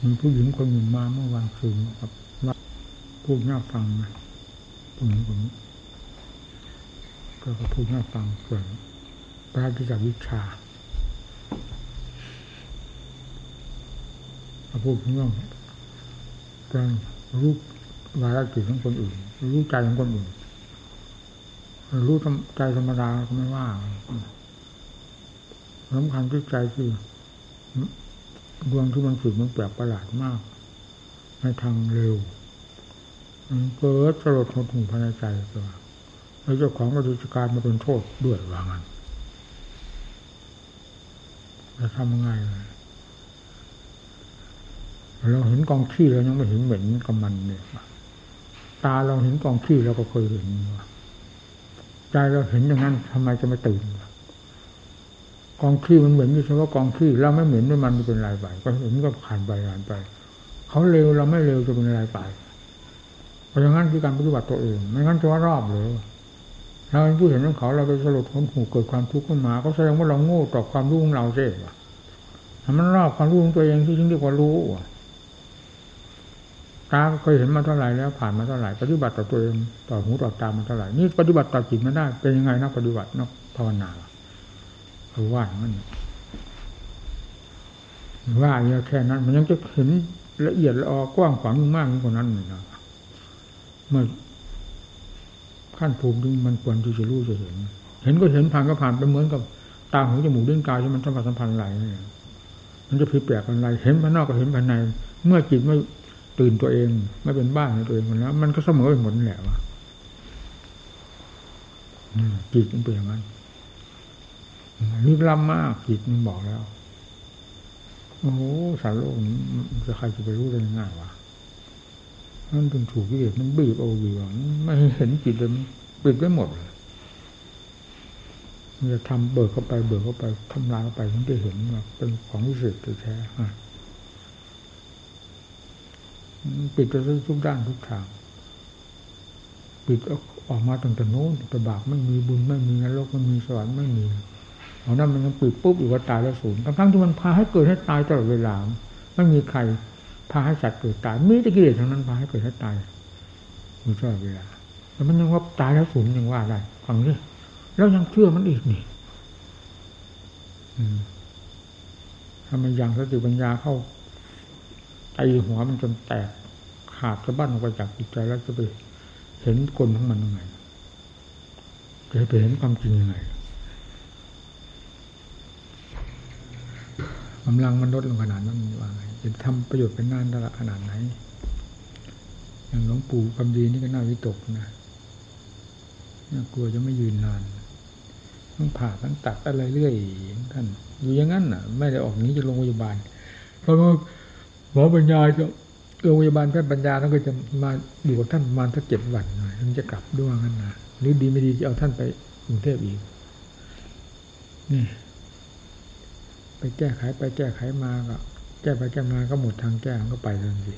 มีผู้หญิงคนหนึ่งมาเมื่อวันคืนครับว่าพูดน่าฟังนะตรงนี้ตรงนี้ก็พูดให้ฟังส่วนพระธิจวิชา พูดเรื่องการรู้วาระจิตของคนอื่น รู้ใจของคนอื่น รู้ใจธรรมดาก็ไม่ว่าสำคัญที่ใจคือดวงที่มันฝึกมันแปลกประหลาดมาก ในทางเร็วเกิดสลดหดหูภายในใจตัวแล้วเจ้าของก็ดูจการมาเป็นโทษด้วยว่างั้นจะทำยังไง เราเห็นกองขี้เรายังไม่เห็นเหม็นกับมันเนี่ยตาเราเห็นกองขี้เราก็เคยเห็นใจเราเห็นอย่างนั้นทำไมจะไม่ตื่นกองขี้มันเหม็นอยู่เฉพาะกองขี้เราไม่เหม็นด้วยมันเป็นไรไปก็เห็นก็ผ่านไปผ่านไป เขาเร็วเราไม่เร็วจะเป็นไรไปเพราะงั้นคือการปฏิบัติตัวเองไม่งั้นจะว่ารอบเลยเราเป็นผู้เห็นของเขาเราไปสลดทนหูเกิดความทุกข์ขึ้นมาเขาแสดงว่าเราโง่ต่อความรู้ของเราเสียมันรอบความรู้ของตัวเองที่จึงเรียกว่ารู้ ตาเคยเห็นมาเท่าไหร่แล้วผ่านมาเท่าไหร่ปฏิบัติต่อตัวเองต่อหูต่อตามาเท่าไหร่นี่ปฏิบัติต่อจิตไม่ได้เป็นยังไงนักปฏิบัตินักภาวนาเขาว่าอย่างนั้นว่าอย่างแค่นั้น มันยังจะเห็นละเอียดละออกว้างขวางมากกว่านั้นเลยนะเมื่อขั้นภูมิที่มันควรที่จะรู้จะเห็น เห็นก็เห็นผ่านก็ผ่านไปเหมือนกับตาหูจมูกเล่นกายที่มันสัมผัสสัมพันธ์อะไรนี่มันจะผิดแปลกอะไรเห็นภายนอกก็เห็นภายใน เมื่อจิตไม่ ตื่นตัวเอง ไม่เป็นบ้านในตัวเองหมันแล้วมันก็เสมอไปหมดแหละวะจิตมันเป็นอย่างนั้นลึกล้ำมากจิตมันบอกแล้วโอ้โหสารโลกนี้จะใครจะไปรู้ได้ง่ายวะมันเป็นถูกกิเลสมันบีบเอาบีบไม่เห็นจิตเลยปิดไว้หมดเลยมันจะทำเบิกเข้าไปเบิกเข้าไปทำลายเข้าไปถึงจะเห็นว่าเป็นของวิเศษแท้ ปิดไปทุกด้านทุกทางปิดออกมาตั้งแต่โน้นแต่บาปไม่มีบุญไม่มีนรกไม่มีสวรรค์ไม่มีเอานั้นมันยังปิดปุ๊บอยู่ว่าตายแล้วสูญทั้งที่มันพาให้เกิดให้ตายตลอดเวลาไม่มีใครพาให้สัตว์เกิดตายมีแต่กิเลสทั้งนั้นพาให้เกิดให้ตายอยู่ตลอดเวลาแล้วมันยังว่าตายแล้วสูญยังว่าได้ฟังดิแล้วยังเชื่อมันอีกนี่ทำไมยังสติปัญญาเข้าตีหัวมันจนแตก ขาดสะบั้นออกไปจากจิตใจแล้วจะไปเห็นกลของมันยังไงจะไปเห็นความจริงยังไงกำลังมันลดลงขนาดนั้นว่าไงจะทำประโยชน์เป็นงานระดับขนาดไหน อย่างหลวงปู่คำดีนี่ก็น่าวิตกนะน่ากลัวจะไม่ยืนนานต้องผ่าทั้งตัดอะไรเรื่อยท่านอยู่อย่างนั้นน่ะ ไม่ได้ออกนี้จะโรงพยาบาลเพราะว่าหมอปัญญาจะ โรงพยาบาลแพทย์ปัญญาท่านก็จะมาอยู่กับท่านประมาณสักเจ็ดวันหน่อยถึงจะกลับด้วยงั้นนะหรือดีไม่ดีจะเอาท่านไปกรุงเทพอีกนี่ไปแก้ไขไปแก้ไขมาก็ แก้ไปแก้มาก็หมดทางแก้ก็ไปทันที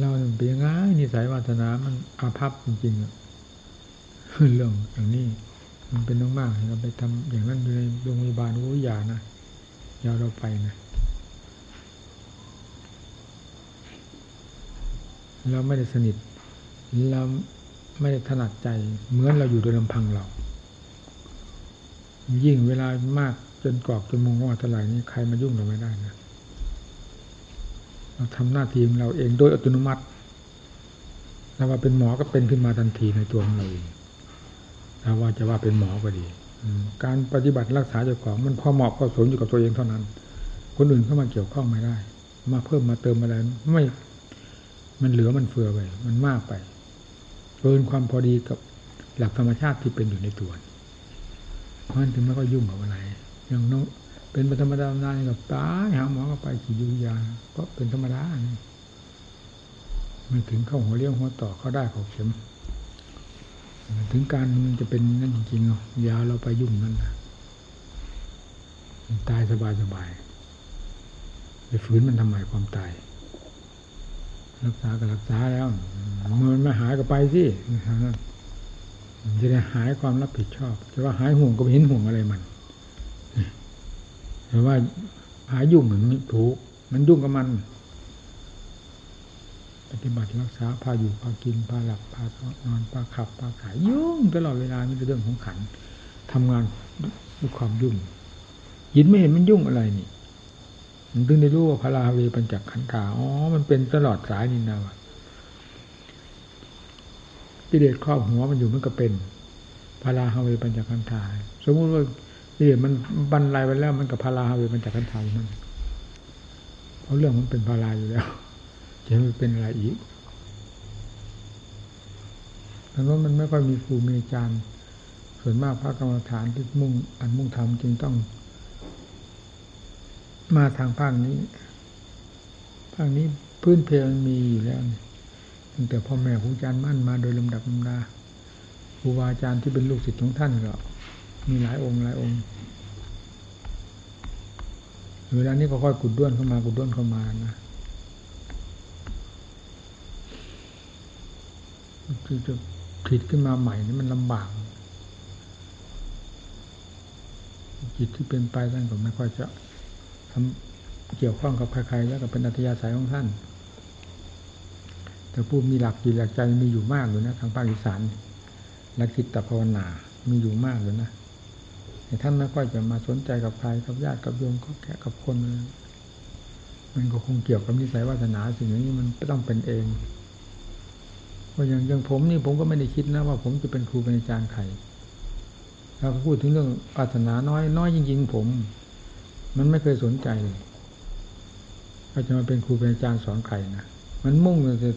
เราเป็นยังไงนิสัยวาสนามันอาภัพจริงๆเรื่องอย่างนี้ มันเป็นมากๆเราไปทำอย่างนั้นอยู่ในโรงพยาบาลโอ้ยานะยาวเราไปนะ เราไม่ได้สนิทเราไม่ได้ถนัดใจ เหมือนเราอยู่โดยลำพังเรา ยิ่งเวลามากจนกรอกจนมุงว่าเท่าไหร่นี้ใครมายุ่งเราไม่ได้นะเราทำหน้าที่ของเราเองโดยอัตโนมัติเราว่าเป็นหมอก็เป็นขึ้นมาทันทีในตัวของเราเองถ้าว่าจะว่าเป็นหมอก็ดีการปฏิบัติรักษาเจ้าของมันพอเหมาะพอสมอยู่กับตัวเองเท่านั้น คนอื่นเข้ามาเกี่ยวข้องไม่ได้ มาเพิ่มมาเติมอะไรไม่ มันเหลือมันเฟือไปมันมากไปเกินความพอดีกับหลักธรรมชาติที่เป็นอยู่ในตัวเพราะนั้นถึงไม่ก็ยุ่งกับอะไรอย่างน้องเป็นธรรมดานานกับตาหาหมอก็ไปขี่ยุยาก็เป็นธรรมดาไม่ถึงเข้าหัวเลี้ยงหัวต่อเขาได้เขาเข็มถึงการมันจะเป็นนั่นจริงๆยาเราไปยุ่งนั่นนะตายสบายสบายไปฝืนมันทำไมความตาย รักษาก็รักษาแล้วมันไม่หายก็ไปสิจะได้หายความรับผิดชอบจะว่าหายห่วงก็ไม่เห็นห่วงอะไรมันแต่ว่าหายยุ่งเหมือนถูก มันยุ่งกับมัน ปฏิบัติรักษาพาอยู่พากินพาหลับพานอนพาขับพาขายยุ่งตลอดเวลามีแต่เรื่องของขันทำงานด้วยความยุ่งยินไม่เห็นมันยุ่งอะไรนี่ มันถึงได้รู้ว่าพระราเวปัญจขันธาอ๋อ มันเป็นตลอดสายนี่นะวะกิเลสครอบหัวมันอยู่มันก็เป็นพาราฮาเวปัญจขันธาสมมุติว่ากิเลสมันบรรลัยไปแล้ว มันกับพาราฮาเวปัญจขันธาอยู่นั่นเพราะเรื่องมันเป็นพาราอยู่แล้วจะไม่เป็นอะไรอีกแต่ว่ามันไม่ค่อยมีครูมีอาจารย์ส่วนมากพระกรรมฐานที่มุ่งอันมุ่งทำจึงต้อง มาทางภาคนี้ ภาคนี้พื้นเพมันมีอยู่แล้วตั้งแต่พ่อแม่ครูอาจารย์มั่นมาโดยลำดับลำดาครูบาอาจารย์ที่เป็นลูกศิษย์ของท่านก็มีหลายองค์หลายองค์เวลานี้ก็ค่อยกุดด้วนเข้ามากุดด้วนเข้ามานะที่จะผิดขึ้นมาใหม่นี่มันลำบากจิตที่เป็นไปท่านก็ไม่ค่อยจะ ทำเกี่ยวข้องกับใครๆแล้วก็เป็นอัธยาศัยของท่าน แต่ผู้มีหลักจิตหลักใจมีอยู่มากเลยนะ ทางภาคอีสานหลักจิตภาวนา มีอยู่มากเลยนะแต่ท่านไม่ค่อยจะมาสนใจกับใครกับญาติกับโยมกับแขกกับคน มันก็คงเกี่ยวกับนิสัยวาสนาสิ่งนี้มันต้องเป็นเองเพราะอย่างอย่างผมนี่ผมก็ไม่ได้คิดนะว่าผมจะเป็นครูเป็นอาจารย์ใครเราพูดถึงเรื่องวาสนาน้อยน้อยจริงๆผม มันไม่เคยสนใจเลยเราจะมาเป็นครูเป็นอาจารย์สอนใครนะมันมุ่งจะ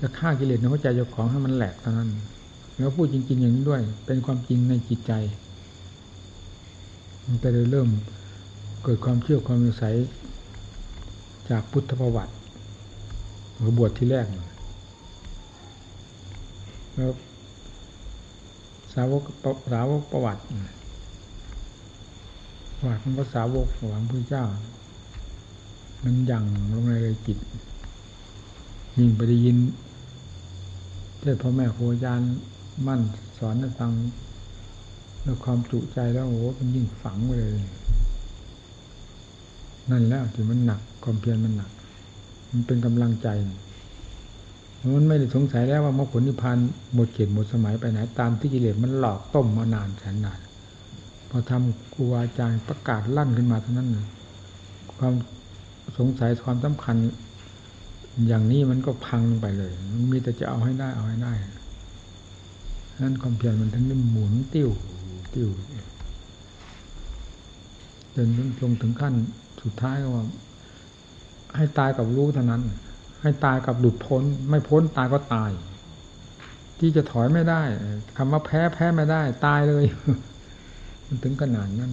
จะฆ่ากิเลสในหัวใจเจ้าของให้มันแหลกเท่านั้น แล้วพูดจริง ๆ อย่างนี้ด้วย เป็นความจริงในจิตใจมันจะเริ่มเกิดความเชื่อความสงสัยจากพุทธประวัติบวชที่แรกแล้วสาวกสาวกประวัติ ประวัติของพระสาวกหวังพระเจ้า มันยังลงในเลยจิต ยิ่งไปได้ยินเทศพ่อแม่ครูอาจารย์มั่นสอนให้ฟังด้วยความจุใจแล้วโอ้โหมันยิ่งฝังไปเลย นั่นแล้วที่มันหนักความเพียรมันหนัก มันเป็นกำลังใจมันไม่ได้สงสัยแล้วว่ามรรคผลนิพพานหมดเขตหมดสมัยไปไหนตามที่กิเลสมันหลอกต้มมานานแสนนาน พอทำครูอาจารย์ประกาศลั่นขึ้นมาเท่านั้นความสงสัยความสำคัญ อย่างนี้มันก็พังลงไปเลยมันมีแต่จะเอาให้ได้เอาให้ได้นั้นความเพียรมันทั้งนี้หมุนติ้วติ้วจนลงถึงขั้นสุดท้ายก็ว่า ให้ตายกับรู้เท่านั้น ให้ตายกับหลุดพ้น ไม่พ้นตายก็ตาย ที่จะถอยไม่ได้คำว่าแพ้แพ้ไม่ได้ ตายเลย มันถึงขนาดนั้น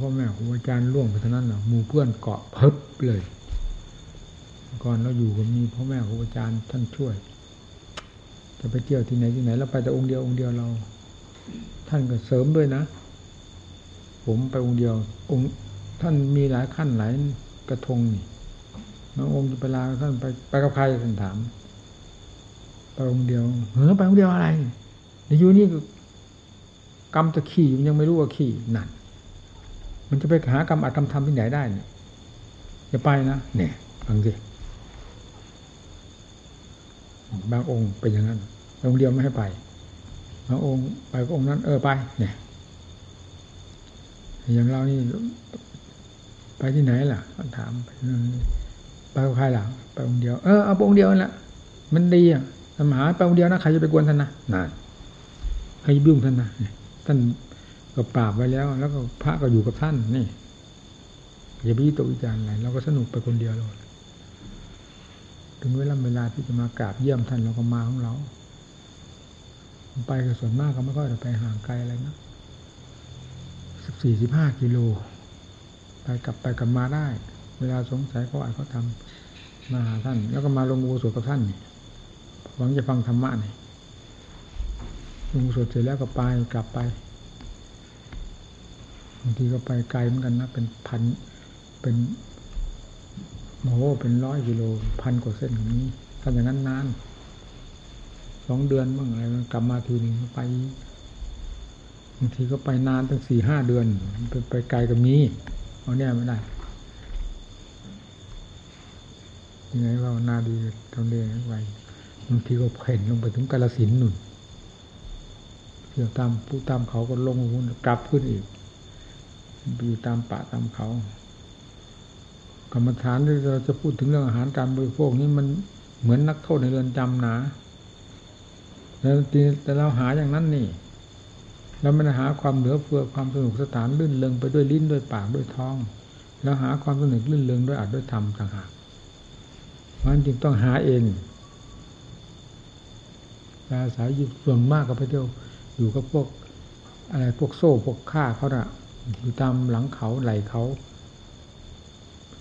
พ่อแม่ครูอาจารย์ล่วงไปเท่านั้นหรอมูเพื่อนเกาะเพิบเลยก่อนเราอยู่ก็มีพ่อแม่ครูอาจารย์ท่านช่วย จะไปเที่ยวที่ไหนที่ไหนเราไปแต่องค์เดียวองค์เดียวเรา ท่านก็เสริมด้วยนะ ผมไปองค์เดียว องค์ท่านมีหลายขั้นหลายกระทงนี่บางองค์จะไปลาท่านไปไปกับใครท่านถามไปองค์เดียวเฮ้อไปองค์เดียวอะไร อยู่นี่กรรมจะขี่มันยังไม่รู้ว่าขี่นั่นมันจะไปหากรรมอัดกรรมทำที่ไหนได้เนี่ยจะไปนะเนี่ยฟังสิบางองค์เป็นอย่างนั้นองค์เดียวไม่ให้ไปบางองค์ไปก็องค์นั้น เออไป เนี่ย อย่างเรานี่ไปที่ไหนล่ะถามไปไปกับใครล่ะไปองค์เดียวเออเอาองค์เดียวนั่นแหละมันดีอะสมหาไปองค์เดียวนะใครจะไปกวนท่านนะนั่น ใครจะบิ้งท่านนะท่านก็ปราบไว้แล้ว แล้วก็พระก็อยู่กับท่านนี่อย่าไปตกวิจารณ์อะไรเราก็สนุกไปคนเดียวเลยถึงเวลาเวลาที่จะมากราบเยี่ยมท่านเราก็มาของเรา ไปก็ส่วนมากก็ไม่ค่อยจะไปห่างไกลอะไรนะสิบสี่สิบห้ากิโล ไปกลับไปกลับมาได้ เวลาสงสัยเขาอานเขาทำมาหาท่าน แล้วก็มาลงอุโบสถกับท่านหวังจะฟังธรรมะนี่ ลงอุโบสถเสร็จแล้วก็ไปกลับไปบางทีก็ไปไกลเหมือนกันนะเป็นพันเป็นโอ้โหเป็นร้อยกิโลพันกว่าเส้นอย่างนี้ถ้าอย่างนั้นนานสองเดือนบ้างอะไรกลับมาทีหนึ่งไปบางทีก็ไปนานตั้งสี่ห้าเดือนไปไปไกลกับมีเอาเนี่ยไม่ได้ยังไงว่านาดีทำเรียนไว้บางทีก็เข็นลงไปถึงกาลสินหนุน เที่ยวตามผู้ตามเขาก็ลงกลับขึ้นอีกอยู่ตามป่าตามเขา กรรมฐานที่เราจะพูดถึงเรื่องอาหารการบริโภคนี้มันเหมือนนักโทษในเรือนจำนะแล้วแต่เราหาอย่างนั้นนี่เราไม่ได้หาความเหลือเฟือความสนุกสนานลื่นเลงไปด้วยลิ้นด้วยปากด้วยท้อง แล้วหาความสนุกลื่นเลงด้วยอัดด้วยธรรมต่างหากมันจึงต้องหาเองอาศัยอยู่ส่วนมากก็ไปเที่ยว อยู่กับพวกอะไรพวกโซ่พวกข้าเขาอะอยู่ตามหลังเขาไหลเขา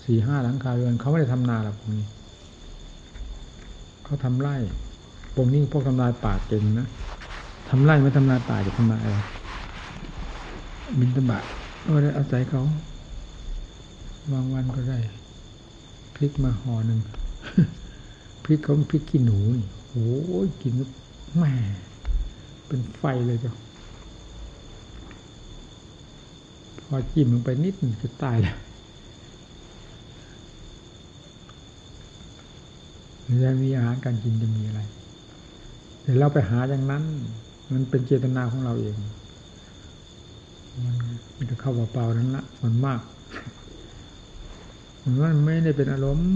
สี่ห้าหลังคาเรือนเขาไม่ได้ทำนาหรอกพวกนี้เขาทำไร่พวกนี้พวกทำลายป่าเก่งนะทำไร่ไม่ทำลายป่าจะทำลายอะไรบินตบะก็ได้อาศัยเขาบางวันก็ได้พริกมาห่อหนึ่งพริกเขาพริกขี้หนูนี่โอ้ยกินแม่ เป็นไฟเลยจ้ะพอจิ้มลงไปนิดนึงจะตายแล้วจะมีอาหารการกินจะมีอะไรแต่เราไปหาอย่างนั้น มันเป็นเจตนาของเราเอง มันจะเข้าเปล่าๆนั้นละมันมากมันไม่ได้เป็นอารมณ์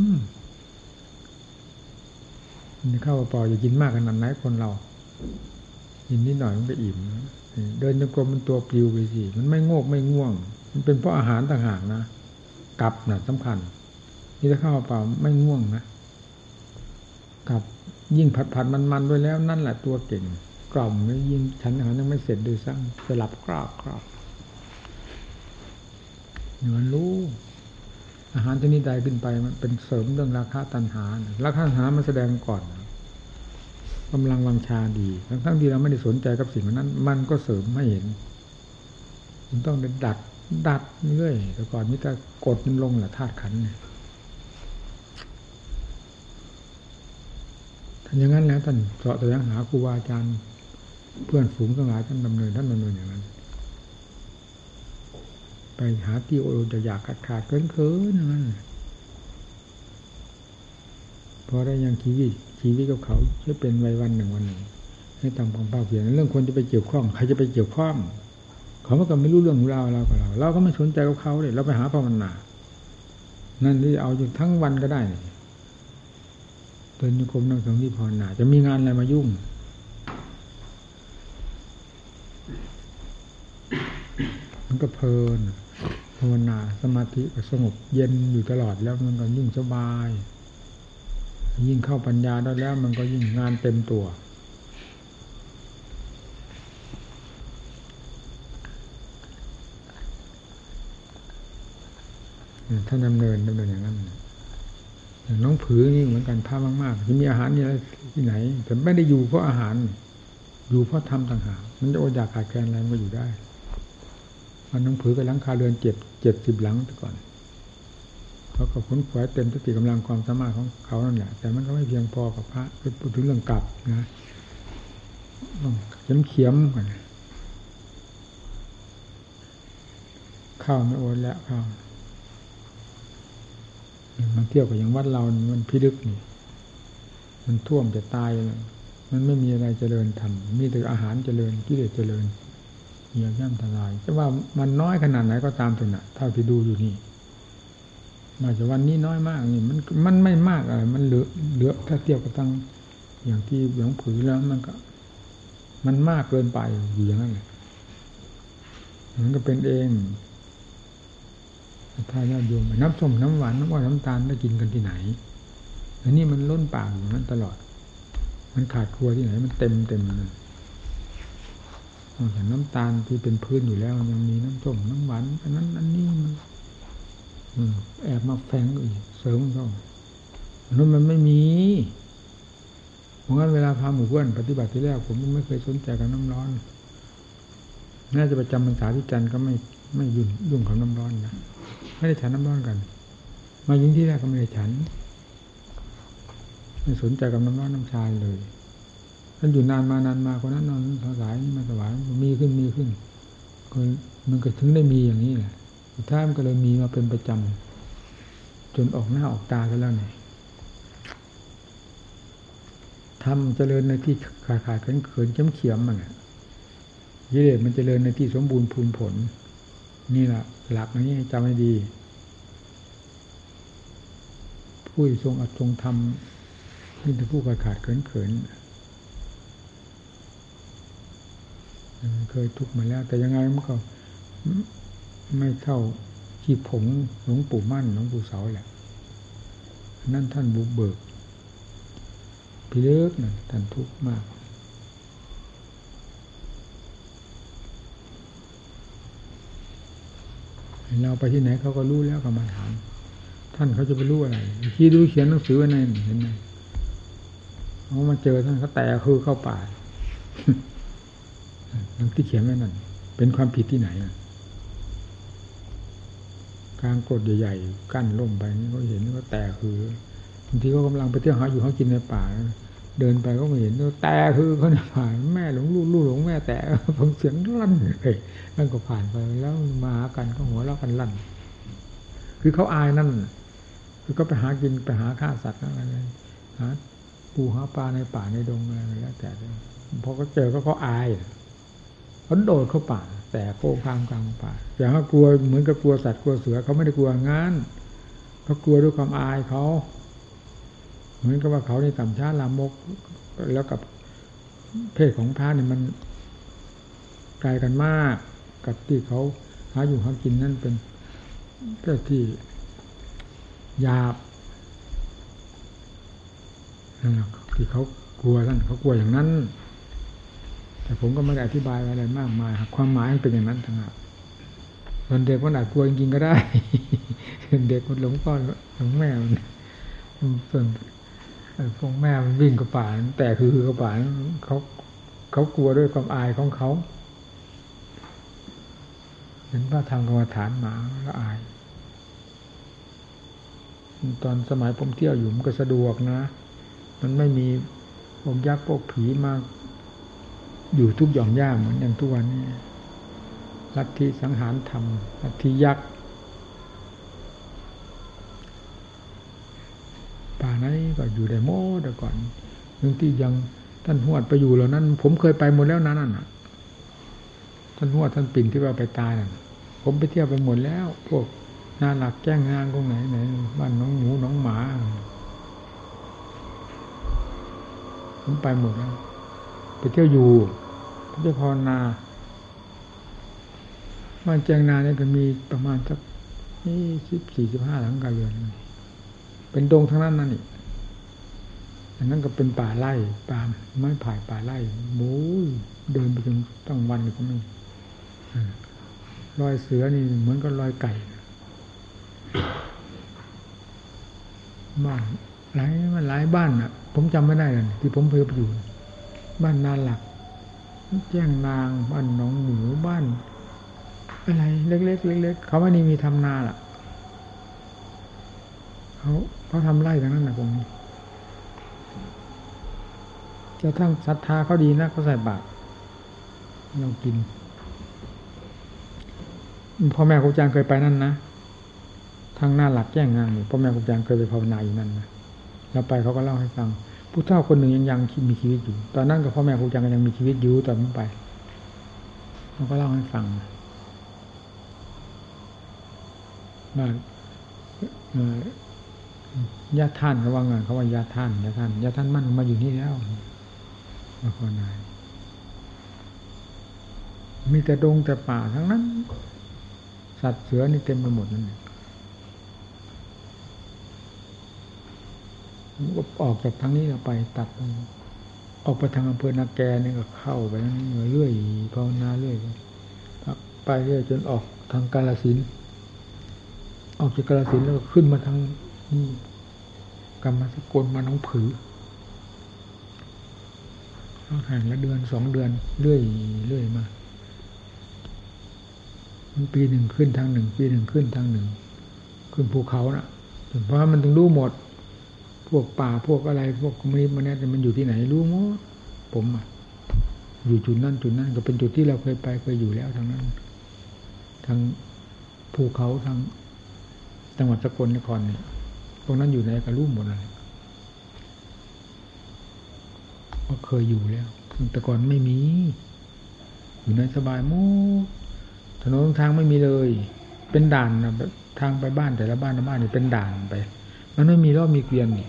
มันเข้าเปล่าอย่ากินมากขนาดไหนคนเรา กินนิดหน่อยมันก็อิ่มเดินจงกรมมันตัวปลิวไปสิมันไม่งกไม่ง่วง มันเป็นเพราะอาหารต่างหากนะกลับนะสำคัญ นี่ถ้าเข้าเปล่าไม่ง่วงนะกับยิ่งผัดผัดมันมันด้วยแล้วนั่นแหละตัวเก่งกล่อมไม่ยิ่งฉันอาหารยังไม่เสร็จด้วยซ้ำสลับกรอบกรอบมันรู้อาหารชนิดใดขึ้นไปมันเป็นเสริมเรื่องราคาตันหาราคาตันหามันแสดงก่อน กำลังวังชาดีทั้งทั้งที่เราไม่ได้สนใจกับสิ่งนั้น มันก็เสริมไม่เห็นมันต้องดัดดัดเรื่อยแต่ก่อนมิแต่กดมันลงแหละธาตุขันเนี่ยท่านอย่างนั้นแล้วท่านเสาะแสวงหาครูบาอาจารย์เพื่อนฝูงทั้งหลายท่านดำเนินท่านดำเนินอย่างนั้น ไปหาที่โอจะอยากขาดขาดเกินเกินนั่นพอได้ยังชีวิต ชีวิตกับเขาจะเป็นวัยวันหนึ่งวันหนึ่งให้ทำความภาคเพียรเรื่องคนจะไปเกี่ยวข้องใครจะไปเกี่ยวข้องเขาไม่ก็ไม่รู้เรื่องของเราเรากับเรา เราก็ไม่สนใจกับเขาเลยเราไปหาภาวนานั่นที่เอาอยู่ทั้งวันก็ได้เดินโยกมนั่งสมาธิภาวนาจะมีงานอะไรมายุ่งมันก็เพลินภาวนาสมาธิก็สงบเย็นอยู่ตลอดแล้วมันก็ยิ่งสบาย ยิ่งเข้าปัญญาได้แล้ว มันก็ยิ่งงานเต็มตัวท่านดำเนินดำเนินอย่างนั้นอย่างน้องผือนี่เหมือนกันพามากๆจะมีอาหารนี่อะไรที่ไหน แต่ไม่ได้อยู่เพราะอาหาร อยู่เพราะทำต่างหากมันจะอดอยากขาดแคลนอะไรมันก็อยู่ได้มันน้องผือไปหลังคาเรือนเจ็ดเจ็ดสิบหลังแต่ก่อน เขาก็ขนขวายเต็มสติกำลังความสามารถของเขานั่นแหละแต่มันก็ไม่เพียงพอกับพระพูดถึงเรื่องกลับนะต้องเขียมเขียมกันข้าวไม่โอนแล้วข้าวมันเที่ยวกับอย่างวัดเรา มันพิลึกนี่ มันท่วมจะตายเลยมันไม่มีอะไรเจริญทำมีแต่อาหารเจริญกิเลสเจริญเหี่ยวย่ำทลายจะว่ามันน้อยขนาดไหนก็ตามเถอะนะเท่าที่ดูอยู่นี่ มาจากวันนี้น้อยมากนี่มันมันไม่มากอะไรมันเหลือเหลือถ้าเทียบกับตั้งอย่างที่หลวงผือแล้วมันก็ มันมากเกินไปอยู่อย่างนั้นแหละมันก็เป็นเองถ้าญาติโยมน้ำส้มน้ำหวานน้ำว่าน้ำตาลได้กินกันที่ไหนอันนี้มันล้นปากอยู่นั้นตลอด มันขาดครัวที่ไหน มันเต็มเต็มเลยแต่น้ำตาลที่เป็นพื้นอยู่แล้ว ยังมีน้ำส้มน้ำหวานอันนั้นอันนี้มัน แอบมาแฝงอีกเสริมเข้านั้นมันไม่มี เพราะงั้นเวลาพาหมู่เพื่อนปฏิบัติที่แรกผมไม่เคยสนใจกับน้ำร้อน น่าจะประจำพรรษาที่จันก็ไม่ไม่ยุ่งยุ่งกับน้ำร้อนนะ ไม่ได้ฉันน้ำร้อนกัน มายิงที่แรกก็ไม่ได้ฉัน ไม่สนใจกับน้ำร้อนน้ำชาเลยท่านอยู่นานมานานมาคนนั้นนอนสายมาสวายมีขึ้นมีขึ้นมันก็ถึงได้มีอย่างนี้แหละ สุดท้ายมันก็เลยมีมาเป็นประจำจนออกหน้าออกตากันแล้วเนี่ยทำเจริญในที่ขาดขาดเขินเขินเขียมเขียมมันกิเลสมันเจริญในที่สมบูรณ์พูนผล นี่แหละหลักนี้จำให้ดี ผู้ทรงอัดทรงทำมีแต่ผู้ขาดขาดเขินเขินเคยทุกข์มาแล้ว แต่ยังไงมันก็ ไม่เท่าที่ผงหลวงปู่มั่นหลวงปู่เสาแหละนั่นท่านบุกเบิกพิเลิกนั่นท่านทุกข์มาก เราไปที่ไหนเขาก็รู้แล้วก็มาถามท่านเขาจะไปรู้อะไรที่ดูเขียนหนังสือไว้ในเห็นไหมเขามาเจอท่านเขาแต่คือเข้าป่าที่เขียนไว้นั่นเป็นความผิดที่ไหน กลางกดใหญ่ๆกั้นล่มไปนี่เขาเห็นว่าแต่คือบางทีเขากำลังไปเที่ยวหาอยู่เขากินในป่า เดินไปก็ไม่เห็นแต่คือเขาเนี่ยผ่านแม่หลงลูกลูกหลงแม่แต่ฟังเสียงลั่นเลยนั่นก็ผ่านไปแล้วมาหากันก็หัวเราะกันลั่น คือเขาอายนั่น คือก็ไปหากินไปหาฆ่าสัตว์อะไรหาปูหาปลาในป่าในดงอะไรแล้วแต่พอเขาเจอก็เขาอายเขาโดดเข้าป่า แต่โค้งข้ามกลางป่าแต่าเขากลัวเหมือนกับกลัวสัตว์กลัวเสือเขาไม่ได้กลัวงานเขากลัวด้วยความอายเขาเหมือนกับว่าเขานี่ต่ำช้าลามก แล้วกับเพศของพระนี่ยมันไกลกันมาก กับที่เขาหาอยู่หากินนั่นเป็นเพศที่หยาบนั่นแหละที่เขากลัวท่านเขากลัวอย่างนั้น แต่ผมก็ไม่ได้อธิบายอะไรมากมายความหมายมันเป็นอย่างนั้นทั้งนั้นส่วนเด็กมันอาจกลัวจริงๆก็ได้ เด็กมันหลงพ่อหลงแม่มันส่วนพวกแม่มันวิ่งกับป่านแต่คือคือกระป่านเขาเขากลัวด้วยความอายของเขาเห็นพระธรรมกรรมฐานหมาแล้วอาย ตอนสมัยผมเที่ยวอยู่มันก็สะดวกนะ มันไม่มีพวกยักษ์พวกผีมา อยู่ทุกหย่อมย่าเหมือนอย่างทุกวันนี้ลัทธิสังหารธรรมลัทธิยักษ์ป่านั้นก็อยู่ได้โม้แต่ก่อนบางที่ยังท่านหวดไปอยู่เหล่านั้น ผมเคยไปหมดแล้วนั้นน่ะ ท่านหวดท่านปิ่นที่ว่าไปตายน่ะ ผมไปเที่ยวไปหมดแล้ว พวกนาหลักแจ้งงานตรงไหนไหนบ้านน้องหมูน้องหมา ผมไปหมดแล้วไปเที่ยวอยู่ พระเจ้าพรนาบ้านแจงนาเนี่ยก็มีประมาณสักนี่สิบสี่สิบห้าหลังกาเรือนเป็นดงทั้งนั้นนั่นนี่อันนั้นก็เป็นป่าไร่ป่าไม้ไผ่ป่าไร่โม้เดินไปจนตั้งวันก็ไม่รอยเสือนี่เหมือนกับรอยไก่บ้านหลายมันหลายบ้านอะ ผมจำไม่ได้เลยที่ผมเคยไปอยู่ บ้านนาหลัก แจ้งนางบ้านหนองหมูบ้าน อะไร เล็กๆเล็กๆเขาว่านี่มีทำนาล่ะเขาเขาทำไร่ทั้งนั้นนะตรงนี้จะทั้งศรัทธาเขาดีนะเขาใส่บาตรเรากินพ่อแม่ครูอาจารย์เคยไปนั่นนะทางหน้าหลักแจ้งงานอยู่พ่อแม่ครูอาจารย์เคยไปภาวนาอยู่นั่นนะเราไปเขาก็เล่าให้ฟัง ผู้เฒ่าคนหนึ่งยังยังมีชีวิตอยู่ ตอนนั้นกับพ่อแม่ครูอาจารย์ยังมีชีวิตอยู่ตอนนั้นไปเขาก็เล่าให้ฟังว่าญาติท่านเขาว่าไงเขาว่าญาติท่านญาติท่านญาติท่านมั่นมาอยู่นี่แล้วมาภาวนายมีแต่ดงแต่ป่าทั้งนั้น สัตว์เสือนี่เต็มไปหมดนั่น ออกจากทางนี้เราไปตัด ออกไปทางอำเภอนาแกนี่ก็เข้าไปเรื่อยๆภาวนาเรื่อยไปเรื่อยจนออกทางกาลสินออกจากกาลสินแล้วขึ้นมาทางนี่กรรมสกุลมาน้องผือห่างละเดือนสองเดือนเรื่อยเรื่อยมามันปีหนึ่งขึ้นทางหนึ่ง ปีหนึ่งขึ้นทางหนึ่ง ขึ้นภูเขานะ่ะเพราะมันต้องรู้หมด พวกป่าพวกอะไรพวกคอมมิวนิสต์มันเนี่ยมันอยู่ที่ไหนรู้หมดผมอะอยู่จุดนั้นจุดนั้น ก็เป็นจุดที่เราเคยไปเคยอยู่แล้วทางนั้นทางภูเขาทางจังหวัดสกลนครเนี่ยตรงนั้นอยู่ในกระลุ่มหมดเลยราะเคยอยู่แล้วแต่ก่อนไม่มี อยู่ในสบายมูถนนทางไม่มีเลย เป็นด่านนะทางไปบ้านแต่ละบ้านละบ้านนี่เป็นด่านไป มันไม่มีรอบมีเกวียนนี่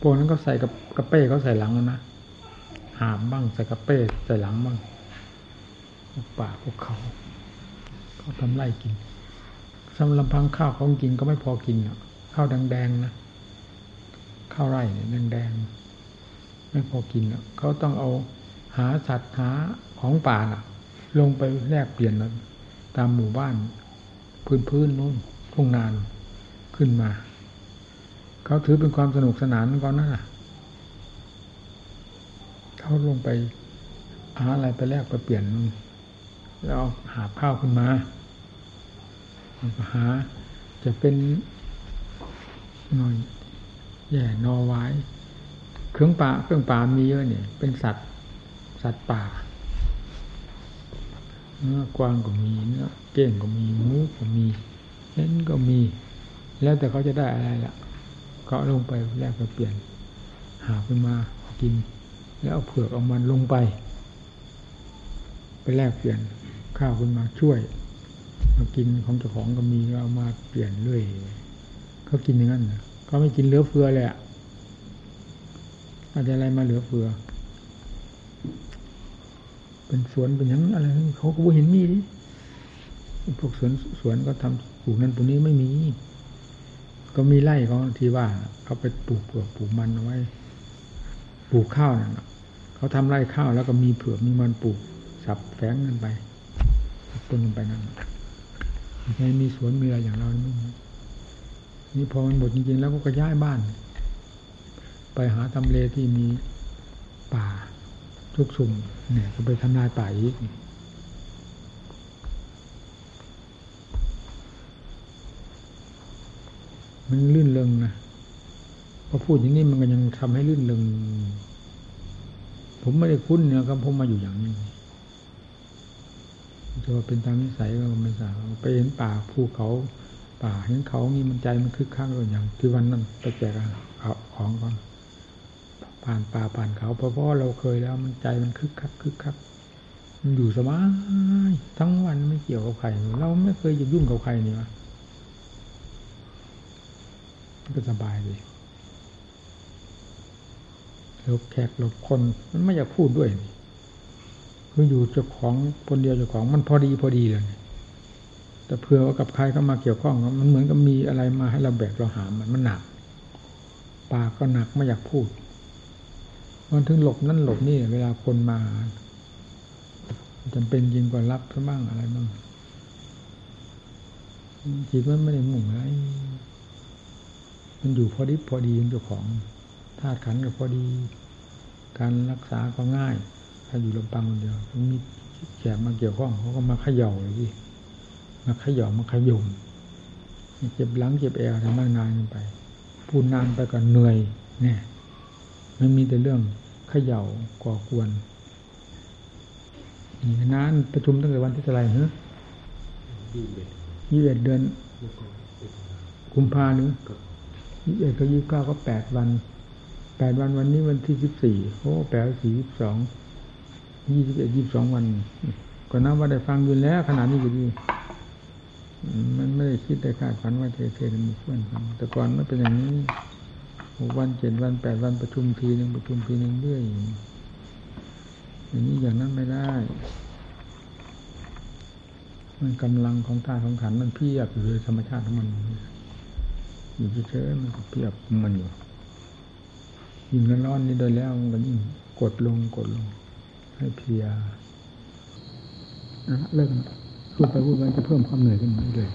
พวกนั้นก็ใส่กับกระเป้เขาใส่หลังแล้วนะหามบ้างใส่กระเป้ใส่หลังบ้างพวกป่าพวกเขาเขาทำไร่กินสำลำพังข้าวเขากินก็ไม่พอกินอะข้าวแดงๆนะข้าวไร่เนี่ยแดงๆไม่พอกินอะเขาต้องเอาหาสัตว์หาของป่าน่ะ ลงไปแลกเปลี่ยนตามหมู่บ้าน พื้นพื้นนู้นทุ่งนานขึ้นมา เขาถือเป็นความสนุกสนานของเขานั่นแหละเขาลงไปหาอะไรไปแลกไปเปลี่ยน แล้วหาข้าวขึ้นมาหา จะเป็นหน่อยแย่นอไว้เครื่องป่าเครื่องป่ามีเยอะเนี่ย เป็นสัตว์ สัตว์ป่าเนื้อกวางก็มีเนื้อเก้งก็มีมูก็มีเน้นก็มี แล้วแต่เขาจะได้อะไรล่ะ ก็ลงไปแลกไปเปลี่ยน หาขึ้นมากิน แล้วเอาเผือกเอามันลงไป ไปแลกเปลี่ยนข้าวขึ้นมาช่วย มากินของเจ้าของก็มีเอามาเปลี่ยนเรื่อยเขากินอย่างนั้นเขาไม่กินเหลือเฟือเลยอะอาจจะอะไรมาเหลือเฟือ เป็นสวนเป็นย่างอะไรเขาก็เห็นมีดิพวกสวนสวนก็ทำปลูกนั้นปลูกนี้ไม่มี ก็มีไร่เขาที่ว่าเขาไปปลูกเผือกปลูกมันเอาไว้ ปลูกข้าวนั่นน่ะเขาทำไร่ข้าวแล้วก็มีเผือกมีมันปลูกสับแฝงกันไปต้นกันไปนั่นไม่มีสวนมีอะไรอย่างเราไม่มีนี่พอมันหมดจริงๆแล้วก็ย้ายบ้าน ไปหาทำเลที่มีป่าทุกสุ่มเนี่ยก็ไปทำลายป่าอีก มันลื่นเลงนะพอพูดอย่างนี้มันก็ยังทำให้ลื่นเลงผมไม่ได้คุ้นเนี่ยครับผมมาอยู่อย่างนี้จะว่าเป็นตามนิสัยก็ไม่ทราบไปเห็นป่าภูเขาป่าเห็นเขานี่มันใจมันคึกคักเลยอย่าง ที่วันนั้นไปแจกของก่อนผ่านป่าผ่านเขาเพราะเพราะเราเคยแล้ว มันใจมันคึกคักคึกคักมันอยู่สบายทั้งวันไม่เกี่ยวกับใครเราไม่เคยจะยุ่งกับใครนี่วะ ก็สบายเลยหลบแขกหลบคนมันไม่อยากพูดด้วยนี่คืออยู่เจ้าของคนเดียวเจ้าของมันพอดีพอดีเลยแต่เผื่อว่ากับใครเข้ามาเกี่ยวข้องมันเหมือนกับมีอะไรมาให้เราแบกเราหามมันมันหนักปากก็หนักไม่อยากพูดมันถึงหลบนั่นหลบนี่เวลาคนมาจำเป็นยิงกว่ารับซะบ้างอะไรบ้างจิตมันไม่ได้มุ่งอะไร มันอยู่พอดีพอดีเจ้าของธาตุขันก็พอดี การรักษาก็ง่าย ถ้าอยู่ลำพังคนเดียวมีแขกมาเกี่ยวข้องเขาก็มาเขย่าเลยที่มาเขย่ามาขย่มเจ็บหลังเจ็บแอวทำมากนานไปพูดนานไปก็เหนื่อยเนี่ยมันมีแต่เรื่องเขย่าก่อกวนนี่นานประชุมตั้งแต่วันที่เท่าไหร่เหรอยี่สิบเอ็ดเดือนกุมภาหรือ ยี่สิบเอ็ดก็ยี่สิบเก้าก็แปดวันแปดวันวันนี้วันที่สิบสี่โอ้แปดสี่สิบสองยี่สิบเอ็ดยี่สิบสองวันก็นับว่าได้ฟังอยู่แล้วขนาดนี้ก็ดี มันไม่ได้คิดได้คาดฝันว่าเทเทมีเพื่อนฟังแต่ก่อนไม่เป็นอย่างนี้หกวันเจ็ดวันแปดวันประชุมทีหนึ่งประชุมทีหนึ่งเรื่อยอย่างนี้อย่างนั้นไม่ได้ มันกำลังของธาตุของขันมันเพียบอยู่เลยธรรมชาติของมัน อยู่เฉยๆมันก็เพียบมันอยู่ยิ่งร้อนๆนี่โดยแล้วมันก็ยิ่งกดลงกดลง ให้เพียนะเลิกพูดไปพูดไปจะเพิ่มความเหนื่อยขึ้นมาเลย